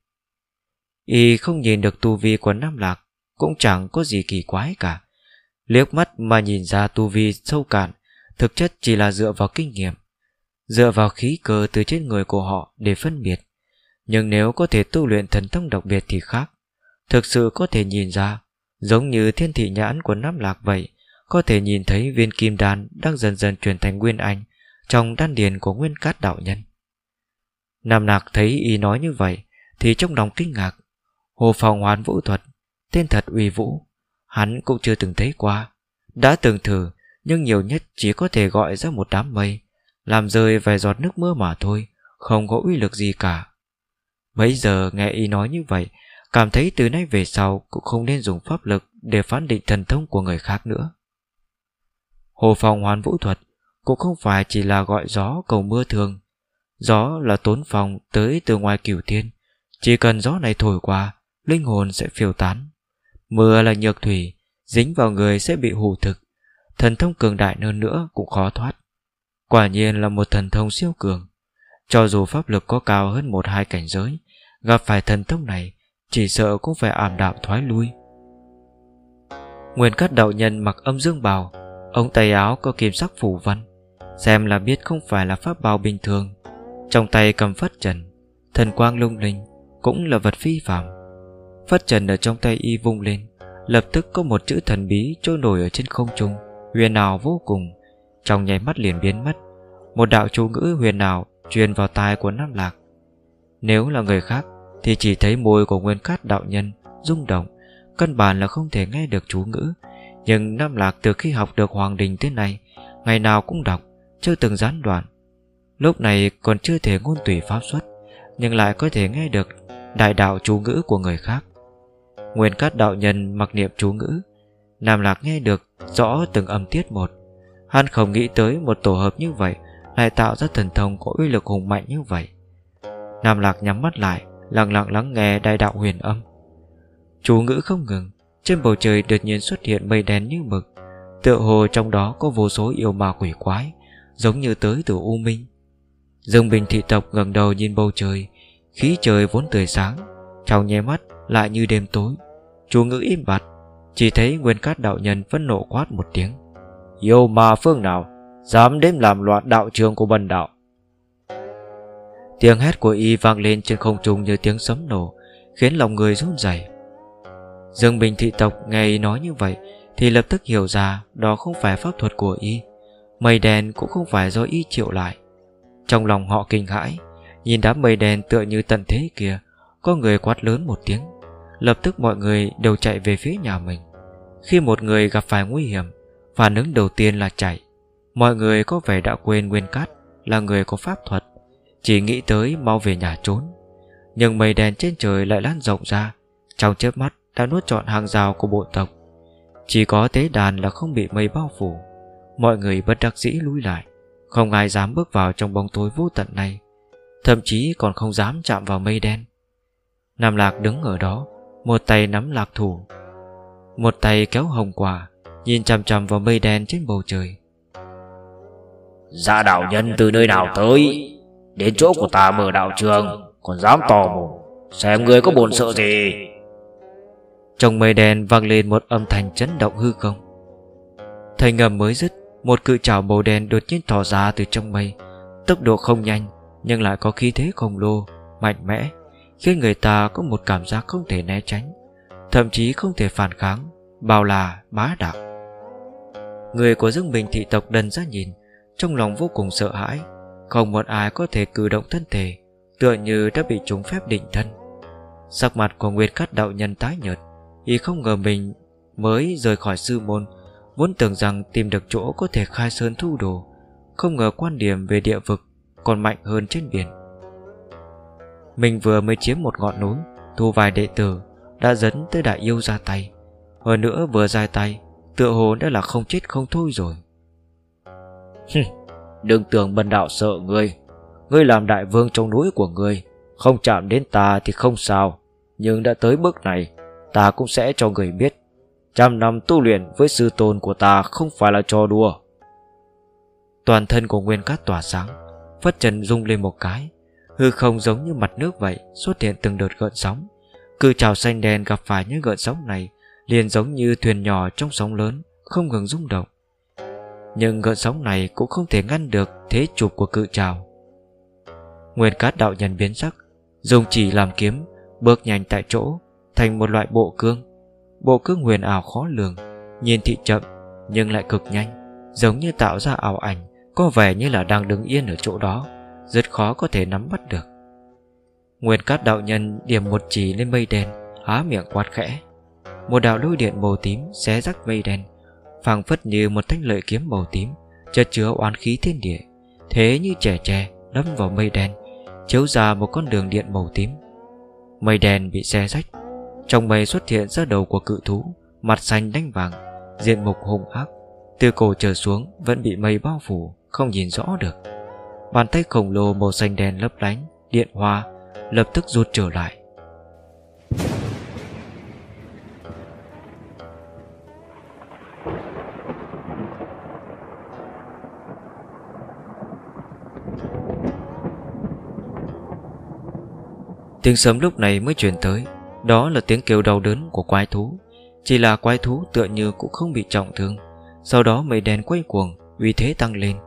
Y không nhìn được tu vi của Nam Lạc, Cũng chẳng có gì kỳ quái cả. Liếc mắt mà nhìn ra tu vi sâu cạn, Thực chất chỉ là dựa vào kinh nghiệm, Dựa vào khí cơ từ trên người của họ Để phân biệt. Nhưng nếu có thể tu luyện thần thông đặc biệt thì khác. Thực sự có thể nhìn ra, Giống như thiên thị nhãn của Nam Lạc vậy, Có thể nhìn thấy viên kim đan Đang dần dần chuyển thành nguyên anh trong đan điền của nguyên cát đạo nhân. Nam Nạc thấy y nói như vậy, Thì trong lòng kinh ngạc. Hồ phòng hoán vũ thuật, Tên thật uy vũ, Hắn cũng chưa từng thấy qua. Đã từng thử, Nhưng nhiều nhất chỉ có thể gọi ra một đám mây, Làm rơi vài giọt nước mưa mà thôi, Không có uy lực gì cả. Bây giờ nghe y nói như vậy, Cảm thấy từ nay về sau Cũng không nên dùng pháp lực Để phán định thần thông của người khác nữa. Hồ phòng hoàn vũ thuật cũng không phải chỉ là gọi gió cầu mưa thường. Gió là tốn phòng tới từ ngoài cửu thiên. Chỉ cần gió này thổi qua, Linh hồn sẽ phiêu tán. Mưa là nhược thủy, Dính vào người sẽ bị hù thực. Thần thông cường đại hơn nữa cũng khó thoát. Quả nhiên là một thần thông siêu cường. Cho dù pháp lực có cao hơn một hai cảnh giới, Gặp phải thần thông này, Chỉ sợ cũng phải ảm đạm thoái lui. Nguyên cát đạo nhân mặc âm dương bào, Ông tay áo có kim sắc phủ văn. Xem là biết không phải là pháp bào bình thường. Trong tay cầm phất trần, Thần quang lung linh Cũng là vật phi phạm Phất trần ở trong tay y vung lên, Lập tức có một chữ thần bí trôi nổi ở trên không trung, Huyền ảo vô cùng. Trong nháy mắt liền biến mất, Một đạo chú ngữ huyền ảo truyền vào tai của Nam Lạc. Nếu là người khác Thì chỉ thấy môi của nguyên cát đạo nhân rung động, Căn bản là không thể nghe được chú ngữ. Nhưng Nam Lạc từ khi học được Hoàng Đình tới nay, Ngày nào cũng đọc chưa từng gián đoạn. Lúc này còn chưa thể ngôn tùy pháp xuất, Nhưng lại có thể nghe được Đại đạo chú ngữ của người khác. Nguyên các đạo nhân mặc niệm chú ngữ, Nam Lạc nghe được rõ từng âm tiết một. Hắn không nghĩ tới một tổ hợp như vậy Lại tạo ra thần thông có uy lực hùng mạnh như vậy. Nam Lạc nhắm mắt lại, Lặng lặng lắng nghe đại đạo huyền âm. Chú ngữ không ngừng, Trên bầu trời đột nhiên xuất hiện mây đen như mực, Tựa hồ trong đó có vô số yêu ma quỷ quái. Giống như tới từ U Minh. Dương Bình thị tộc ngẩng đầu nhìn bầu trời, Khí trời vốn tươi sáng, Trong nháy mắt lại như đêm tối. Chú ngữ im bặt, Chỉ thấy nguyên cát đạo nhân phẫn nộ quát một tiếng. Yêu ma phương nào, Dám đếm làm loạn đạo trường của bần đạo. Tiếng hét của y vang lên trên không trung như tiếng sấm nổ, Khiến lòng người run rẩy. Dương Bình thị tộc nghe y nói như vậy Thì lập tức hiểu ra Đó không phải pháp thuật của y Mây đen cũng không phải do y triệu lại. Trong lòng họ kinh hãi, Nhìn đám mây đen tựa như tận thế kia, Có người quát lớn một tiếng. Lập tức mọi người đều chạy về phía nhà mình. Khi một người gặp phải nguy hiểm, Phản ứng đầu tiên là chạy. Mọi người có vẻ đã quên Nguyên Cát Là người có pháp thuật, Chỉ nghĩ tới mau về nhà trốn. Nhưng mây đen trên trời lại lan rộng ra, Trong chớp mắt đã nuốt trọn hàng rào của bộ tộc. Chỉ có tế đàn là không bị mây bao phủ. Mọi người bất đắc dĩ lùi lại. Không ai dám bước vào trong bóng tối vô tận này. Thậm chí còn không dám chạm vào mây đen. Nam Lạc đứng ở đó Một tay nắm lạc thủ. Một tay kéo hồng quả Nhìn chằm chằm vào mây đen trên bầu trời. Dạ đạo nhân từ nơi nào tới? Đến chỗ của ta mở đạo trường Còn dám tò mò Xem người có buồn sợ gì? Trong mây đen vang lên một âm thanh chấn động hư không. Thời ngầm mới dứt một cự trảo màu đen đột nhiên tỏ ra từ trong mây. Tốc độ không nhanh, Nhưng lại có khí thế khổng lồ, Mạnh mẽ, Khiến người ta có một cảm giác không thể né tránh, Thậm chí không thể phản kháng, Bao là bá đạo. Người của Dương Bình thị tộc đần ra nhìn, Trong lòng vô cùng sợ hãi. Không một ai có thể cử động thân thể, Tựa như đã bị chúng phép định thân. Sắc mặt của Nguyệt Cát đạo nhân tái nhợt, Y không ngờ mình mới rời khỏi sư môn Vốn tưởng rằng tìm được chỗ có thể khai sơn thu đồ, Không ngờ quan điểm về địa vực Còn mạnh hơn trên biển. Mình vừa mới chiếm một ngọn núi Thu vài đệ tử Đã dẫn tới đại yêu ra tay. Hơn nữa vừa ra tay, Tựa hồ đã là không chết không thôi rồi. Đừng tưởng bần đạo sợ ngươi. Ngươi làm đại vương trong núi của ngươi, Không chạm đến ta thì không sao. Nhưng đã tới bước này, Ta cũng sẽ cho người biết. Trăm năm tu luyện với sư tôn của ta Không phải là trò đùa. Toàn thân của Nguyên Cát tỏa sáng, Phất trần rung lên một cái, Hư không giống như mặt nước vậy Xuất hiện từng đợt gợn sóng. Cự trào xanh đen gặp phải những gợn sóng này, liền giống như thuyền nhỏ trong sóng lớn, Không ngừng rung động. Nhưng gợn sóng này cũng không thể ngăn được Thế chụp của cự trào. Nguyên cát đạo nhân biến sắc, Dùng chỉ làm kiếm, Bước nhanh tại chỗ, Thành một loại bộ cương. Bộ cương huyền ảo khó lường, Nhìn thị chậm, nhưng lại cực nhanh, Giống như tạo ra ảo ảnh, Có vẻ như là đang đứng yên ở chỗ đó, Rất khó có thể nắm bắt được. Nguyên cát đạo nhân điểm một chỉ lên mây đen, Há miệng quát khẽ. Một đạo lôi điện màu tím xé rách mây đen, phảng phất như một thanh lợi kiếm màu tím, chất chứa oán khí thiên địa. Thế như trẻ tre đâm vào mây đen, chiếu ra một con đường điện màu tím. Mây đen bị xé rách trong mây xuất hiện ra đầu của cự thú, mặt xanh đánh vàng, diện mục hung ác. Từ cổ trở xuống vẫn bị mây bao phủ, không nhìn rõ được. Bàn tay khổng lồ màu xanh đen lấp lánh, điện hoa, lập tức rút trở lại. Tiếng sấm lúc này mới truyền tới. Đó là tiếng kêu đau đớn của quái thú. Chỉ là quái thú tựa như cũng không bị trọng thương. Sau đó mây đen quay cuồng, Uy thế tăng lên,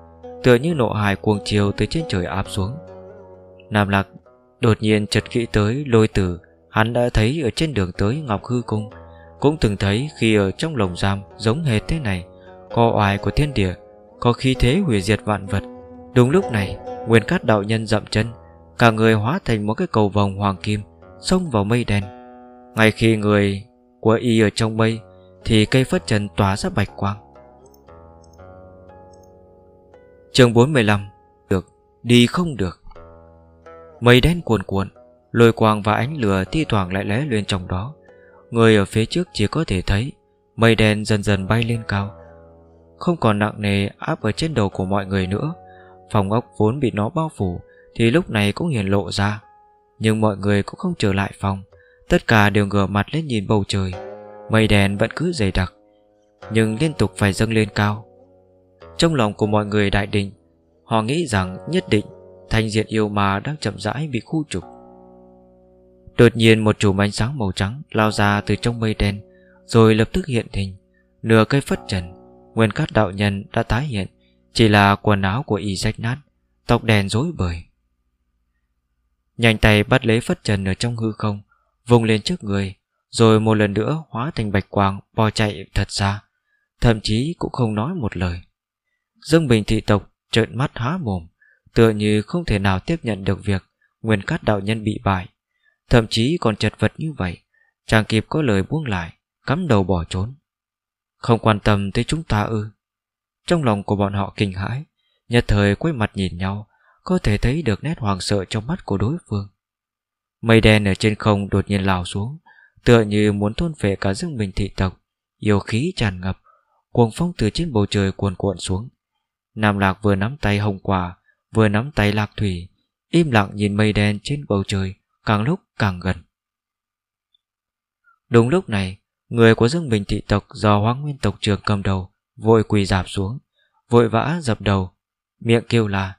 Tựa như nộ hài cuồng chiều từ trên trời áp xuống. Nam Lạc đột nhiên chợt nghĩ tới lôi tử. Hắn đã thấy ở trên đường tới Ngọc Hư Cung, Cũng từng thấy khi ở trong lồng giam Giống hệt thế này, Có oai của thiên địa, Có khí thế hủy diệt vạn vật. Đúng lúc này, Nguyên cát đạo nhân dậm chân, Cả người hóa thành một cái cầu vòng hoàng kim, Xông vào mây đen. Ngay khi người của y ở trong mây Thì cây phất trần tỏa ra bạch quang. Chương 45 Được, đi không được. Mây đen cuồn cuộn Lôi quang và ánh lửa thi thoảng lại lóe lên trong đó. Người ở phía trước chỉ có thể thấy Mây đen dần dần bay lên cao. Không còn nặng nề áp ở trên đầu của mọi người nữa. Phòng ốc vốn bị nó bao phủ thì lúc này cũng hiển lộ ra. Nhưng mọi người cũng không trở lại phòng. Tất cả đều ngửa mặt lên nhìn bầu trời. Mây đèn vẫn cứ dày đặc, Nhưng liên tục phải dâng lên cao. Trong lòng của mọi người đại định, Họ nghĩ rằng nhất định Thanh diện yêu ma đang chậm rãi bị khu trục. Đột nhiên một chùm ánh sáng màu trắng Lao ra từ trong mây đen, Rồi lập tức hiện hình. Nửa cây phất trần, Nguyên các đạo nhân đã tái hiện, Chỉ là quần áo của y rách nát, Tóc đèn rối bời. Nhanh tay bắt lấy phất trần ở trong hư không Vùng lên trước người, Rồi một lần nữa hóa thành bạch quang Bò chạy thật xa Thậm chí cũng không nói một lời. Dương Bình thị tộc trợn mắt há mồm, Tựa như không thể nào tiếp nhận được việc Nguyên cát đạo nhân bị bại. Thậm chí còn chật vật như vậy chàng kịp có lời buông lại, Cắm đầu bỏ trốn. Không quan tâm tới chúng ta ư? Trong lòng của bọn họ kinh hãi Nhật thời quay mặt nhìn nhau, có thể thấy được nét hoàng sợ trong mắt của đối phương. Mây đen ở trên không đột nhiên lao xuống, tựa như muốn thôn phệ cả dương mình thị tộc, Yêu khí tràn ngập Cuồng phong từ trên bầu trời cuồn cuộn xuống. Nam Lạc vừa nắm tay hồng quả Vừa nắm tay Lạc Thủy Im lặng nhìn mây đen trên bầu trời Càng lúc càng gần. Đúng lúc này Người của Dương Bình thị tộc do hoang Nguyên tộc trưởng cầm đầu Vội quỳ dạp xuống Vội vã dập đầu Miệng kêu là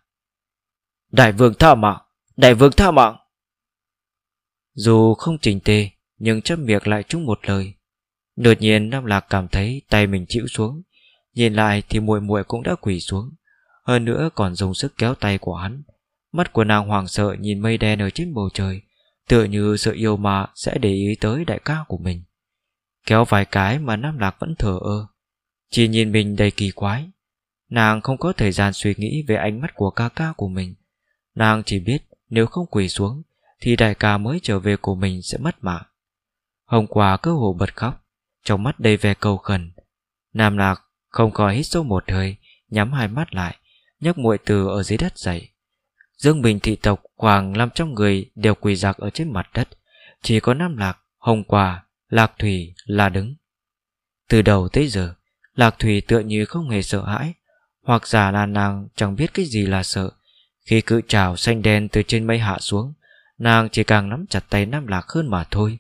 Đại vương tha mạng Đại vương tha mạng. Dù không trình tề, Nhưng chấp miệng lại chung một lời. Đột nhiên Nam Lạc cảm thấy tay mình chịu xuống, Nhìn lại thì muội muội cũng đã quỳ xuống. Hơn nữa còn dùng sức kéo tay của hắn. Mắt của nàng hoàng sợ nhìn mây đen ở trên bầu trời, Tựa như sợ yêu mà sẽ để ý tới đại ca của mình. Kéo vài cái mà Nam Lạc vẫn thở ơ. Chỉ nhìn mình đầy kỳ quái. Nàng không có thời gian suy nghĩ về ánh mắt của ca ca của mình. Nàng chỉ biết nếu không quỳ xuống thì đại ca mới trở về của mình sẽ mất mạng. Hôm qua cơ hồ bật khóc Trong mắt đầy vẻ cầu khẩn. Nam Lạc không khỏi hít sâu một hơi Nhắm hai mắt lại nhấc muội từ ở dưới đất dậy. Dương Bình thị tộc khoảng 500 người đều quỳ giặc ở trên mặt đất. Chỉ có Nam Lạc, Hồng Quả, Lạc Thủy là đứng. Từ đầu tới giờ Lạc Thủy tựa như không hề sợ hãi. Hoặc giả là nàng chẳng biết cái gì là sợ. Khi cự trào xanh đen từ trên mây hạ xuống Nàng chỉ càng nắm chặt tay Nam Lạc hơn mà thôi.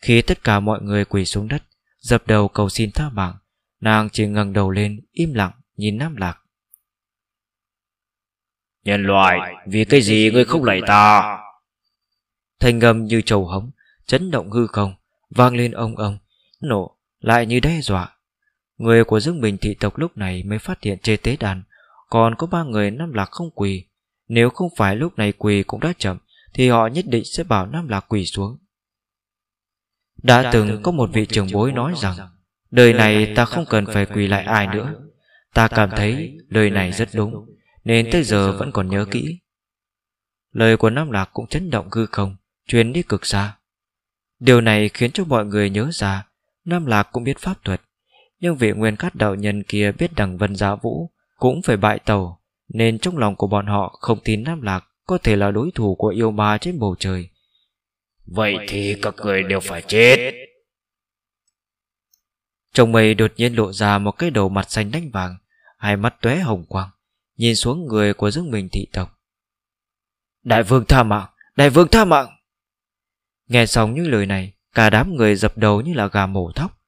Khi tất cả mọi người quỳ xuống đất Dập đầu cầu xin tha mạng Nàng chỉ ngẩng đầu lên Im lặng nhìn Nam Lạc. Nhân loại Vì cái gì ngươi không lạy ta? Thanh ngầm như trầu hống Chấn động hư không Vang lên ông ông Nổ lại như đe dọa. Người của Dương Bình thị tộc lúc này mới phát hiện trên tế đàn Còn có ba người Nam Lạc không quỳ. Nếu không phải lúc này quỳ cũng đã chậm Thì họ nhất định sẽ bảo Nam Lạc quỳ xuống. Đã từng có một vị trưởng bối nói rằng Đời này ta không cần phải quỳ lại ai nữa. Ta cảm thấy lời này rất đúng Nên tới giờ vẫn còn nhớ kỹ. Lời của Nam Lạc cũng chấn động hư không Truyền đi cực xa. Điều này khiến cho mọi người nhớ ra Nam Lạc cũng biết pháp thuật. Nhưng vị nguyên cát đạo nhân kia biết đằng vân giá vũ Cũng phải bại tàu Nên trong lòng của bọn họ không tin Nam Lạc Có thể là đối thủ của yêu ma trên bầu trời. Vậy thì các người đều phải chết. Trong mây đột nhiên lộ ra một cái đầu mặt xanh đánh vàng Hai mắt tóe hồng quang Nhìn xuống người của Dương Bình thị tộc. Đại vương tha mạng Đại vương tha mạng. Nghe xong những lời này Cả đám người dập đầu như là gà mổ thóc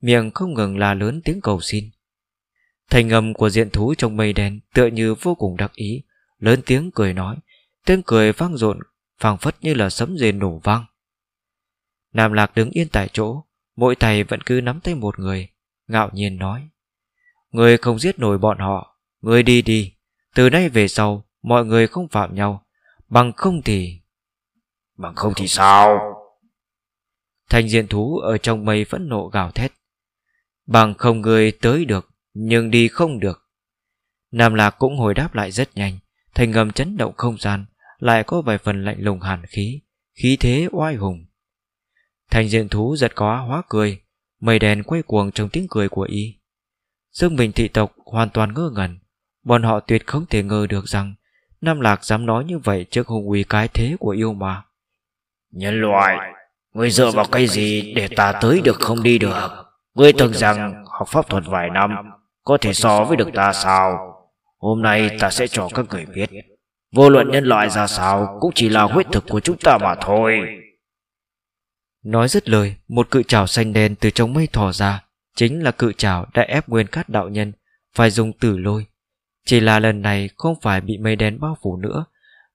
Miệng không ngừng la lớn tiếng cầu xin. Thành âm của diện thú trong mây đen Tựa như vô cùng đặc ý Lớn tiếng cười nói Tiếng cười vang rộn phảng phất như là sấm rền nổ vang. Nam Lạc đứng yên tại chỗ Mỗi tay vẫn cứ nắm tay một người Ngạo nhiên nói. Người không giết nổi bọn họ Người đi đi Từ nay về sau Mọi người không phạm nhau Bằng không thì Bằng không thì sao? Thành diện thú ở trong mây vẫn nộ gào thét. Bằng không người tới được Nhưng đi không được. Nam Lạc cũng hồi đáp lại rất nhanh Thành ngầm chấn động không gian lại có vài phần lạnh lùng hàn khí Khí thế oai hùng. Thành diện thú giật có hóa cười, Mây đèn quay cuồng trong tiếng cười của y. Dương Bình thị tộc hoàn toàn ngơ ngẩn, Bọn họ tuyệt không thể ngờ được rằng Nam Lạc dám nói như vậy trước hùng uy cái thế của yêu ma Nhân loại người dựa vào cái gì để ta tới được không đi được? Ngươi tưởng rằng học pháp thuật vài năm Có thể so với được ta sao? Hôm nay ta sẽ cho các người biết. Vô luận nhân loại ra sao Cũng chỉ là huyết thực của chúng ta mà thôi. Nói dứt lời Một cự trào xanh đen từ trong mây thò ra Chính là cự trào đã ép nguyên cát đạo nhân Phải dùng tử lôi. Chỉ là lần này không phải bị mây đen bao phủ nữa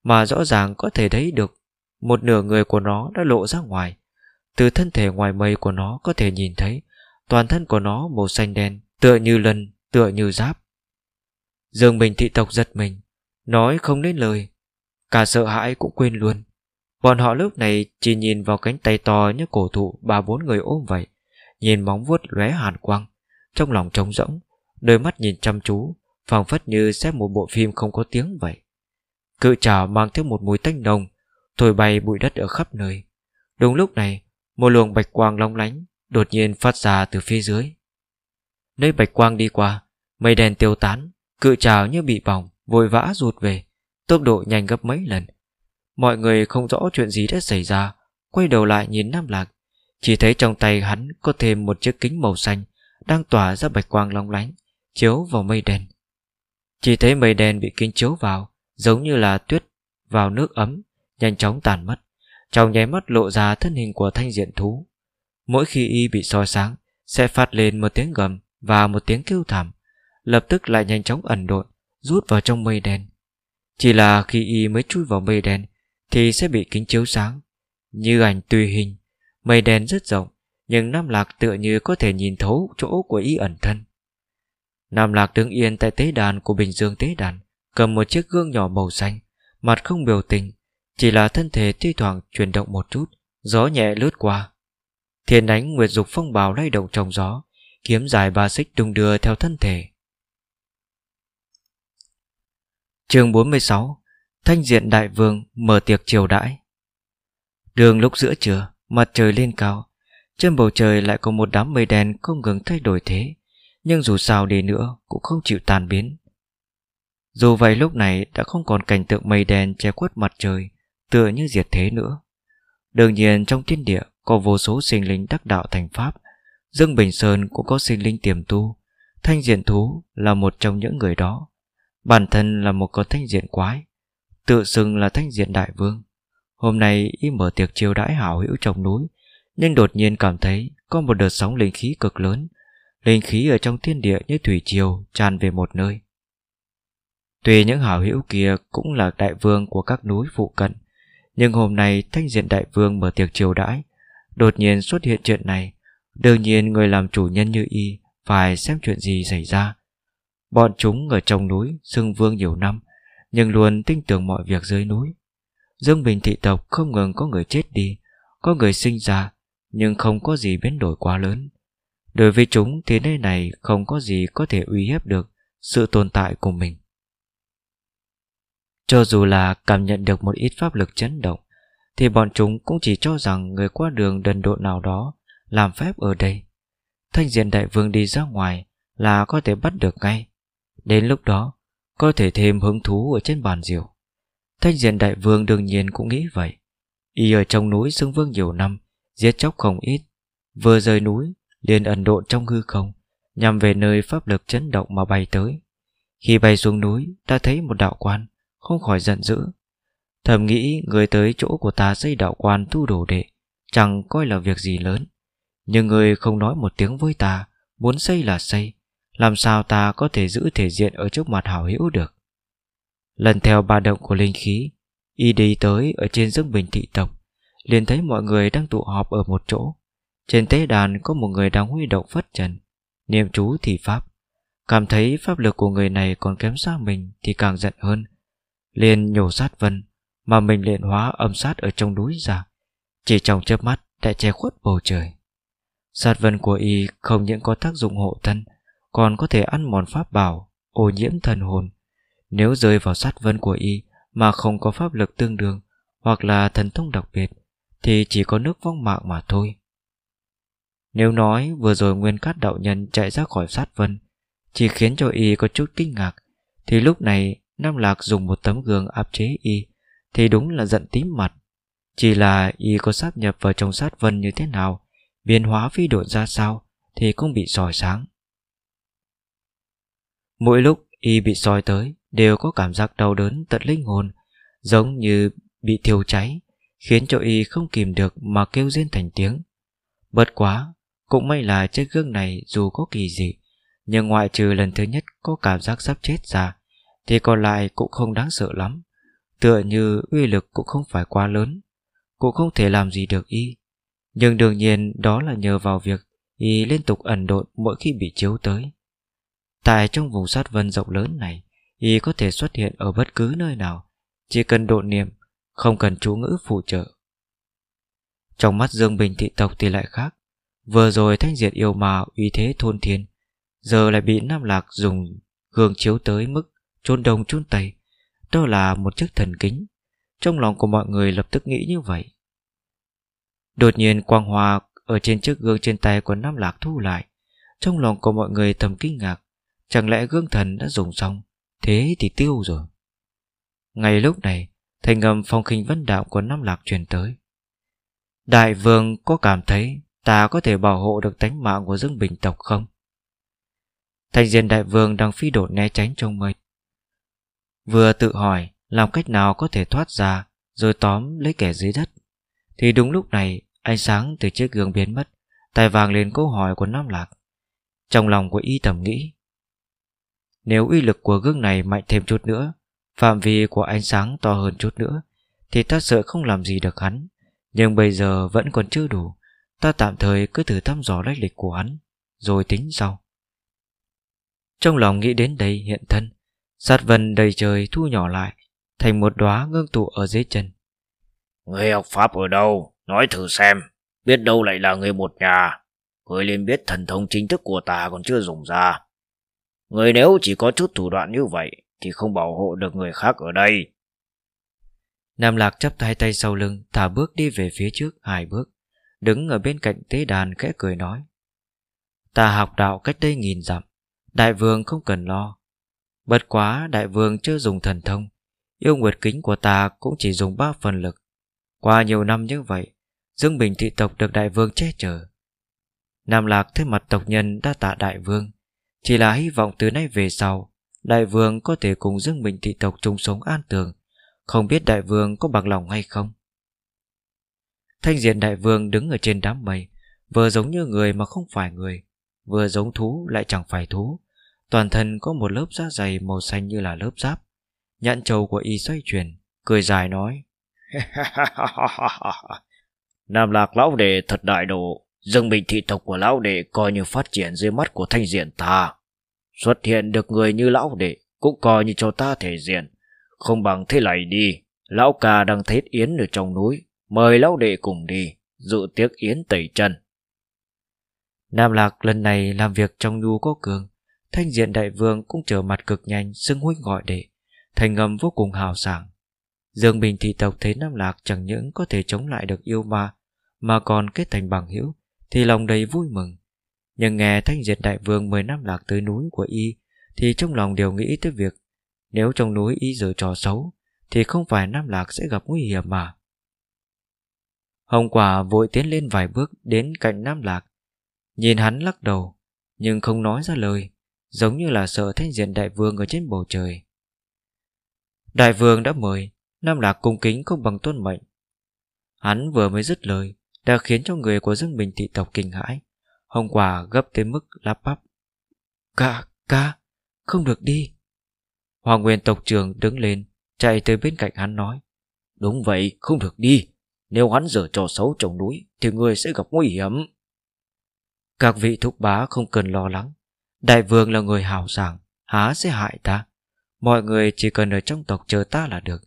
Mà rõ ràng có thể thấy được Một nửa người của nó đã lộ ra ngoài. Từ thân thể ngoài mây của nó có thể nhìn thấy Toàn thân của nó màu xanh đen Tựa như lần, tựa như giáp. Dương Bình thị tộc giật mình Nói không nên lời. Cả sợ hãi cũng quên luôn. Bọn họ lúc này chỉ nhìn vào cánh tay to như cổ thụ ba bốn người ôm vậy, Nhìn móng vuốt lóe hàn quang, Trong lòng trống rỗng, Đôi mắt nhìn chăm chú, phảng phất như xem một bộ phim không có tiếng vậy. Cự trào mang theo một mùi tanh nồng, Thổi bay bụi đất ở khắp nơi. Đúng lúc này, Một luồng bạch quang long lánh Đột nhiên phát ra từ phía dưới. Nơi bạch quang đi qua, Mây đèn tiêu tán, Cự trào như bị bỏng. Vội vã rụt về Tốc độ nhanh gấp mấy lần Mọi người không rõ chuyện gì đã xảy ra Quay đầu lại nhìn Nam Lạc Chỉ thấy trong tay hắn có thêm một chiếc kính màu xanh đang tỏa ra bạch quang long lánh, chiếu vào mây đen. Chỉ thấy mây đen bị kính chiếu vào, giống như là tuyết vào nước ấm, nhanh chóng tàn mất. Trong nháy mắt lộ ra thân hình của thanh diện thú. Mỗi khi y bị soi sáng, sẽ phát lên một tiếng gầm và một tiếng kêu thảm, lập tức lại nhanh chóng ẩn độn, rút vào trong mây đen. Chỉ là khi y mới chui vào mây đen thì sẽ bị kính chiếu sáng. Như ảnh tùy hình, mây đen rất rộng, nhưng Nam Lạc tựa như có thể nhìn thấu chỗ của y ẩn thân. Nam Lạc đứng yên tại tế đàn của Bình Dương tế đàn, cầm một chiếc gương nhỏ màu xanh, mặt không biểu tình, chỉ là thân thể thi thoảng chuyển động một chút, gió nhẹ lướt qua. Thiên ánh nguyệt dục phong bào lay động trong gió, kiếm dài ba xích đung đưa theo thân thể. Chương 46 Thanh diện đại vương mở tiệc triều đãi. Đường lúc giữa trưa, Mặt trời lên cao. Trên bầu trời lại có một đám mây đen không ngừng thay đổi thế, Nhưng dù sao đi nữa Cũng không chịu tàn biến. Dù vậy lúc này đã không còn cảnh tượng mây đen che khuất mặt trời, Tựa như diệt thế nữa. Đương nhiên trong thiên địa Có vô số sinh linh đắc đạo thành pháp. Dương Bình Sơn cũng có sinh linh tiềm tu. Thanh diện thú là một trong những người đó. Bản thân là một con thanh diện quái, Tự xưng là thanh diện đại vương. Hôm nay y mở tiệc chiêu đãi hảo hữu trong núi, Nhưng đột nhiên cảm thấy Có một đợt sóng linh khí cực lớn. Linh khí ở trong thiên địa như thủy triều Tràn về một nơi. Tuy những hảo hữu kia Cũng là đại vương của các núi phụ cận, Nhưng hôm nay thanh diện đại vương mở tiệc chiêu đãi, Đột nhiên xuất hiện chuyện này. Đương nhiên người làm chủ nhân như y Phải xem chuyện gì xảy ra. Bọn chúng ở trong núi xưng vương nhiều năm Nhưng luôn tin tưởng mọi việc dưới núi Dương Bình thị tộc không ngừng có người chết đi Có người sinh ra Nhưng không có gì biến đổi quá lớn Đối với chúng thì nơi này không có gì có thể uy hiếp được sự tồn tại của mình. Cho dù là cảm nhận được một ít pháp lực chấn động, thì bọn chúng cũng chỉ cho rằng người qua đường đần độ nào đó làm phép ở đây. Thanh diện đại vương đi ra ngoài là có thể bắt được ngay. Đến lúc đó, có thể thêm hứng thú ở trên bàn diều Thanh diện đại vương đương nhiên cũng nghĩ vậy. Y ở trong núi xưng vương nhiều năm, giết chóc không ít. Vừa rời núi, liền ẩn độn trong hư không, nhằm về nơi pháp lực chấn động mà bay tới. Khi bay xuống núi, ta thấy một đạo quan, không khỏi giận dữ. Thầm nghĩ người tới chỗ của ta xây đạo quan thu đồ đệ, chẳng coi là việc gì lớn. Nhưng người không nói một tiếng với ta, muốn xây là xây, làm sao ta có thể giữ thể diện ở trước mặt hảo hữu được? Lần theo ba động của linh khí, Y đi tới ở trên giấc bình thị tộc, liền thấy mọi người đang tụ họp ở một chỗ. Trên tế đàn có một người đang huy động phất trần, Niệm chú thì pháp. Cảm thấy pháp lực của người này còn kém xa mình Thì càng giận hơn. Liền nhổ sát vân, Mà mình luyện hóa âm sát ở trong núi ra. Chỉ trong chớp mắt đã che khuất bầu trời. Sát vân của y không những có tác dụng hộ thân còn có thể ăn mòn pháp bảo, ô nhiễm thần hồn. Nếu rơi vào sát vân của y mà không có pháp lực tương đương hoặc là thần thông đặc biệt, thì chỉ có nước vong mạng mà thôi. Nếu nói vừa rồi nguyên cát đạo nhân chạy ra khỏi sát vân, chỉ khiến cho y có chút kinh ngạc, thì lúc này Nam Lạc dùng một tấm gương áp chế y, thì đúng là giận tím mặt. Chỉ là y có sáp nhập vào trong sát vân như thế nào, biến hóa phi độn ra sao, thì cũng bị sỏi sáng. Mỗi lúc y bị soi tới, Đều có cảm giác đau đớn tận linh hồn, Giống như bị thiêu cháy, Khiến cho y không kìm được Mà kêu riêng thành tiếng. Bất quá, Cũng may là chiếc gương này dù có kỳ dị, Nhưng ngoại trừ lần thứ nhất Có cảm giác sắp chết ra, Thì còn lại cũng không đáng sợ lắm. Tựa như uy lực cũng không phải quá lớn, Cũng không thể làm gì được y. Nhưng đương nhiên đó là nhờ vào việc Y liên tục ẩn độn mỗi khi bị chiếu tới. Tại trong vùng sát vân rộng lớn này, Y có thể xuất hiện ở bất cứ nơi nào. Chỉ cần độ niệm, Không cần chú ngữ phụ trợ. Trong mắt Dương Bình thị tộc thì lại khác. Vừa rồi thanh diệt yêu mà uy thế thôn thiên, Giờ lại bị Nam Lạc dùng gương chiếu tới mức chôn đông chôn tây Đó là một chiếc thần kính. Trong lòng của mọi người lập tức nghĩ như vậy. Đột nhiên quang hòa Ở trên chiếc gương trên tay của Nam Lạc thu lại. Trong lòng của mọi người thầm kinh ngạc. Chẳng lẽ gương thần đã dùng xong? Thế thì tiêu rồi. Ngay lúc này Thành ngầm phong khinh vấn đạo của Nam Lạc truyền tới. Đại vương có cảm thấy Ta có thể bảo hộ được tánh mạng của Dương Bình tộc không? Thành diện đại vương đang phi đột né tránh trong mây. Vừa tự hỏi Làm cách nào có thể thoát ra, Rồi tóm lấy kẻ dưới đất. Thì đúng lúc này, Ánh sáng từ chiếc gương biến mất tài vàng lên câu hỏi của Nam Lạc. Trong lòng của y tầm nghĩ nếu uy lực của gương này mạnh thêm chút nữa, Phạm vi của ánh sáng to hơn chút nữa, Thì ta sợ không làm gì được hắn. Nhưng bây giờ vẫn còn chưa đủ, Ta tạm thời cứ thử thăm dò lách lịch của hắn, Rồi tính sau. Trong lòng nghĩ đến đây, hiện thân, Sát vân đầy trời thu nhỏ lại, Thành một đóa ngưng tụ ở dưới chân. Người học Pháp ở đâu? Nói thử xem. Biết đâu lại là người một nhà. Người liền biết thần thông chính thức của ta còn chưa dùng ra. Người nếu chỉ có chút thủ đoạn như vậy, Thì không bảo hộ được người khác ở đây. Nam Lạc chắp tay tay sau lưng, Thả bước đi về phía trước, hai bước. Đứng ở bên cạnh tế đàn, khẽ cười nói. Ta học đạo cách đây nghìn dặm, Đại vương không cần lo. Bất quá đại vương chưa dùng thần thông, Yêu nguyệt kính của ta cũng chỉ dùng ba phần lực. Qua nhiều năm như vậy, Dương Bình thị tộc được đại vương che chở. Nam Lạc thấy mặt tộc nhân đã tạ đại vương chỉ là hy vọng từ nay về sau, Đại vương có thể cùng Dương mình thị tộc chung sống an tường. Không biết đại vương có bằng lòng hay không? Thanh diện đại vương đứng ở trên đám mây, Vừa giống như người mà không phải người, Vừa giống thú lại chẳng phải thú. Toàn thân có một lớp da dày màu xanh như là lớp giáp. Nhãn trầu của y xoay chuyển, Cười dài nói, Nam lạc lão đệ thật đại độ. Dương bình thị tộc của lão đệ coi như phát triển dưới mắt của thanh diện ta. Xuất hiện được người như lão đệ Cũng coi như cho ta thể diện. Không bằng thế này đi. Lão ca đang thết yến ở trong núi. Mời lão đệ cùng đi. Dự tiếc yến tẩy chân. Nam Lạc lần này làm việc trong nhu có cường. Thanh diện đại vương cũng trở mặt cực nhanh, Xưng huynh gọi đệ. Thành ngầm vô cùng hào sảng. Dương Bình thị tộc thấy Nam Lạc chẳng những có thể chống lại được yêu ma, Mà còn kết thành bằng hữu. Thì lòng đầy vui mừng. Nhưng nghe thanh diện đại vương mời Nam Lạc tới núi của y, Thì trong lòng đều nghĩ tới việc Nếu trong núi y giờ trò xấu, Thì không phải Nam Lạc sẽ gặp nguy hiểm mà. Hồng quả vội tiến lên vài bước Đến cạnh Nam Lạc. Nhìn hắn lắc đầu, Nhưng không nói ra lời, Giống như là sợ thanh diện đại vương ở trên bầu trời. Đại vương đã mời, Nam Lạc cung kính không bằng tôn mệnh. Hắn vừa mới dứt lời đã khiến cho người của Dương Bình thị tộc kinh hãi. Hồng quả gấp tới mức lắp bắp Ca, ca, không được đi. Hoàng Nguyên tộc trưởng đứng lên Chạy tới bên cạnh hắn nói Đúng vậy, không được đi. Nếu hắn dở trò xấu trong núi Thì người sẽ gặp nguy hiểm. Các vị thúc bá không cần lo lắng. Đại vương là người hào sảng Há sẽ hại ta. Mọi người chỉ cần ở trong tộc chờ ta là được.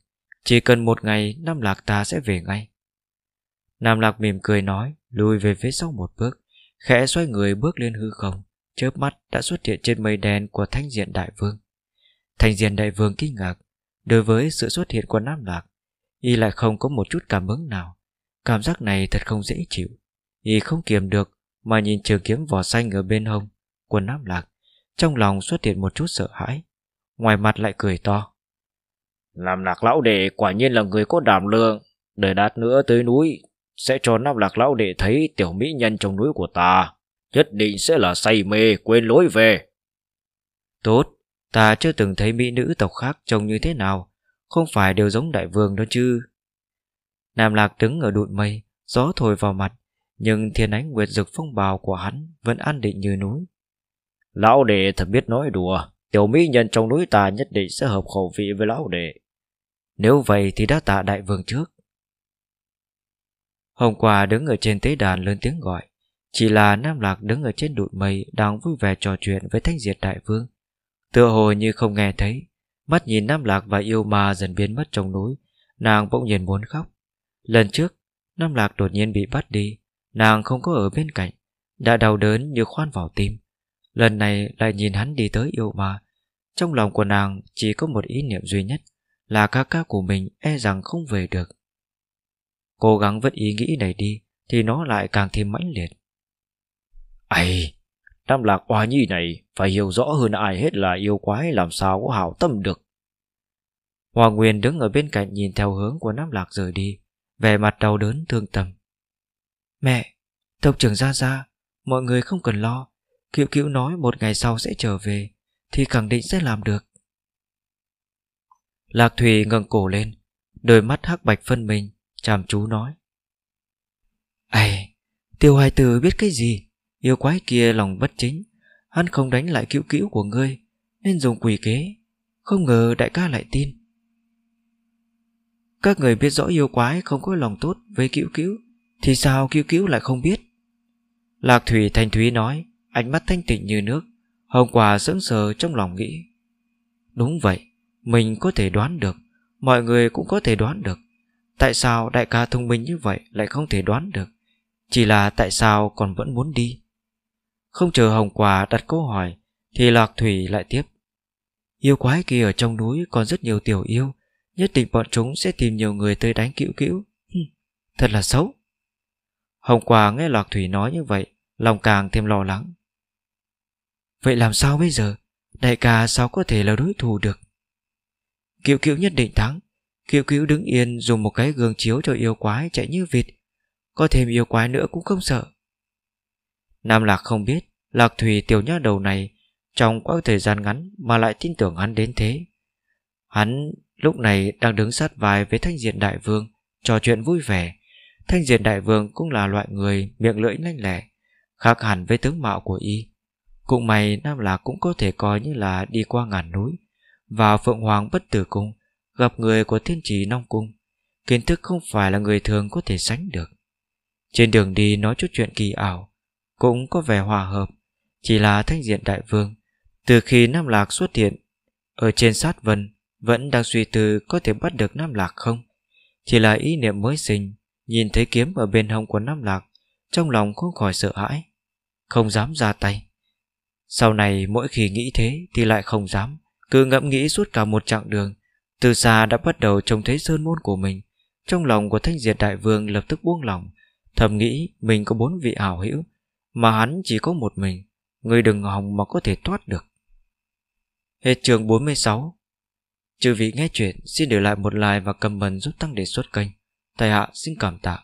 Chỉ cần một ngày năm Lạc ta sẽ về ngay. Nam Lạc mỉm cười nói, Lùi về phía sau một bước. Khẽ xoay người bước lên hư không, Chớp mắt đã xuất hiện trên mây đen của thanh diện đại vương. Thanh diện đại vương kinh ngạc, Đối với sự xuất hiện của Nam Lạc, Y lại không có một chút cảm ứng nào. Cảm giác này thật không dễ chịu. Y không kiềm được Mà nhìn trường kiếm vỏ xanh ở bên hông Của Nam Lạc, Trong lòng xuất hiện một chút sợ hãi, Ngoài mặt lại cười to. Làm lạc lão đệ quả nhiên là người có đảm lượng đời đát nữa tới núi sẽ cho Nam lạc lão đệ thấy Tiểu mỹ nhân trong núi của ta. Nhất định sẽ là say mê quên lối về. Tốt Ta chưa từng thấy mỹ nữ tộc khác trông như thế nào. Không phải đều giống đại vương đó chứ. Nam lạc đứng ở đụn mây Gió thổi vào mặt Nhưng thiên ánh nguyệt dực phong bào của hắn Vẫn an định như núi. Lão đệ thật biết nói đùa Tiểu mỹ nhân trong núi ta nhất định sẽ hợp khẩu vị với lão đệ. Nếu vậy thì đã tạ đại vương trước Hôm qua đứng ở trên tế đàn lớn tiếng gọi. Chỉ là Nam Lạc đứng ở trên đụi mây Đang vui vẻ trò chuyện với thanh diệt đại vương. Tựa hồ như không nghe thấy, Mắt nhìn Nam Lạc và yêu ma dần biến mất trong núi, Nàng bỗng nhiên muốn khóc. Lần trước, Nam Lạc đột nhiên bị bắt đi, Nàng không có ở bên cạnh, Đã đau đớn như khoan vào tim. Lần này lại nhìn hắn đi tới yêu ma. Trong lòng của nàng chỉ có một ý niệm duy nhất Là ca ca của mình e rằng không về được. Cố gắng vứt ý nghĩ này đi Thì nó lại càng thêm mãnh liệt. Ây Nam lạc oa nhi này Phải hiểu rõ hơn ai hết là yêu quái Làm sao có hảo tâm được. Hoàng Nguyên đứng ở bên cạnh Nhìn theo hướng của Nam lạc rời đi Vẻ mặt đau đớn thương tâm. Mẹ Tộc trưởng ra ra Mọi người không cần lo. Cựu cữu nói một ngày sau sẽ trở về Thì khẳng định sẽ làm được. Lạc Thủy ngẩng cổ lên Đôi mắt hắc bạch phân minh Chàm chú nói. Ây Tiêu hoài tử biết cái gì? Yêu quái kia lòng bất chính. Hắn không đánh lại cữu cữu của ngươi, Nên dùng quỷ kế. Không ngờ đại ca lại tin. Các người biết rõ yêu quái Không có lòng tốt với cữu cữu Thì sao cữu cữu lại không biết? Lạc Thủy Thanh Thúy nói, Ánh mắt thanh tịnh như nước Hồng quả sững sờ trong lòng nghĩ. Đúng vậy, Mình có thể đoán được, Mọi người cũng có thể đoán được. Tại sao đại ca thông minh như vậy Lại không thể đoán được? Chỉ là tại sao còn vẫn muốn đi? Không chờ Hồng Quả đặt câu hỏi, Thì Lạc Thủy lại tiếp. Yêu quái kia ở trong núi còn rất nhiều tiểu yêu, Nhất định bọn chúng sẽ tìm nhiều người tới đánh cữu cữu Thật là xấu. Hồng Quả nghe Lạc Thủy nói như vậy, Lòng càng thêm lo lắng. Vậy làm sao bây giờ? Đại ca sao có thể là đối thủ được? Cựu cựu nhất định thắng. Kiều cứu đứng yên, dùng một cái gương chiếu cho yêu quái chạy như vịt. Có thêm yêu quái nữa cũng không sợ. Nam Lạc không biết, Lạc Thủy tiểu nha đầu này Trong quãng thời gian ngắn mà lại tin tưởng hắn đến thế. Hắn lúc này đang đứng sát vai với thanh diện đại vương, Trò chuyện vui vẻ. Thanh diện đại vương cũng là loại người miệng lưỡi lanh lẻ Khác hẳn với tướng mạo của y. Cũng may Nam Lạc cũng có thể coi như là đi qua ngàn núi, Vào Phượng Hoàng bất tử cung Gặp người của thiên trì long Cung, Kiến thức không phải là người thường có thể sánh được. Trên đường đi nói chút chuyện kỳ ảo, Cũng có vẻ hòa hợp, Chỉ là thanh diện đại vương, Từ khi Nam Lạc xuất hiện, Ở trên sát vân, Vẫn đang suy tư có thể bắt được Nam Lạc không? Chỉ là ý niệm mới sinh, Nhìn thấy kiếm ở bên hông của Nam Lạc, Trong lòng không khỏi sợ hãi. Không dám ra tay. Sau này mỗi khi nghĩ thế Thì lại không dám, Cứ ngẫm nghĩ suốt cả một chặng đường từ xa đã bắt đầu trông thấy sơn môn của mình. Trong lòng của thanh diệt đại vương lập tức buông lòng Thầm nghĩ mình có bốn vị ảo hữu, Mà hắn chỉ có một mình. Người đừng hòng mà có thể thoát được. Hết trường 46 Chư vị nghe chuyện, xin để lại một like và comment giúp tăng đề xuất kênh. Tài hạ, xin cảm tạ.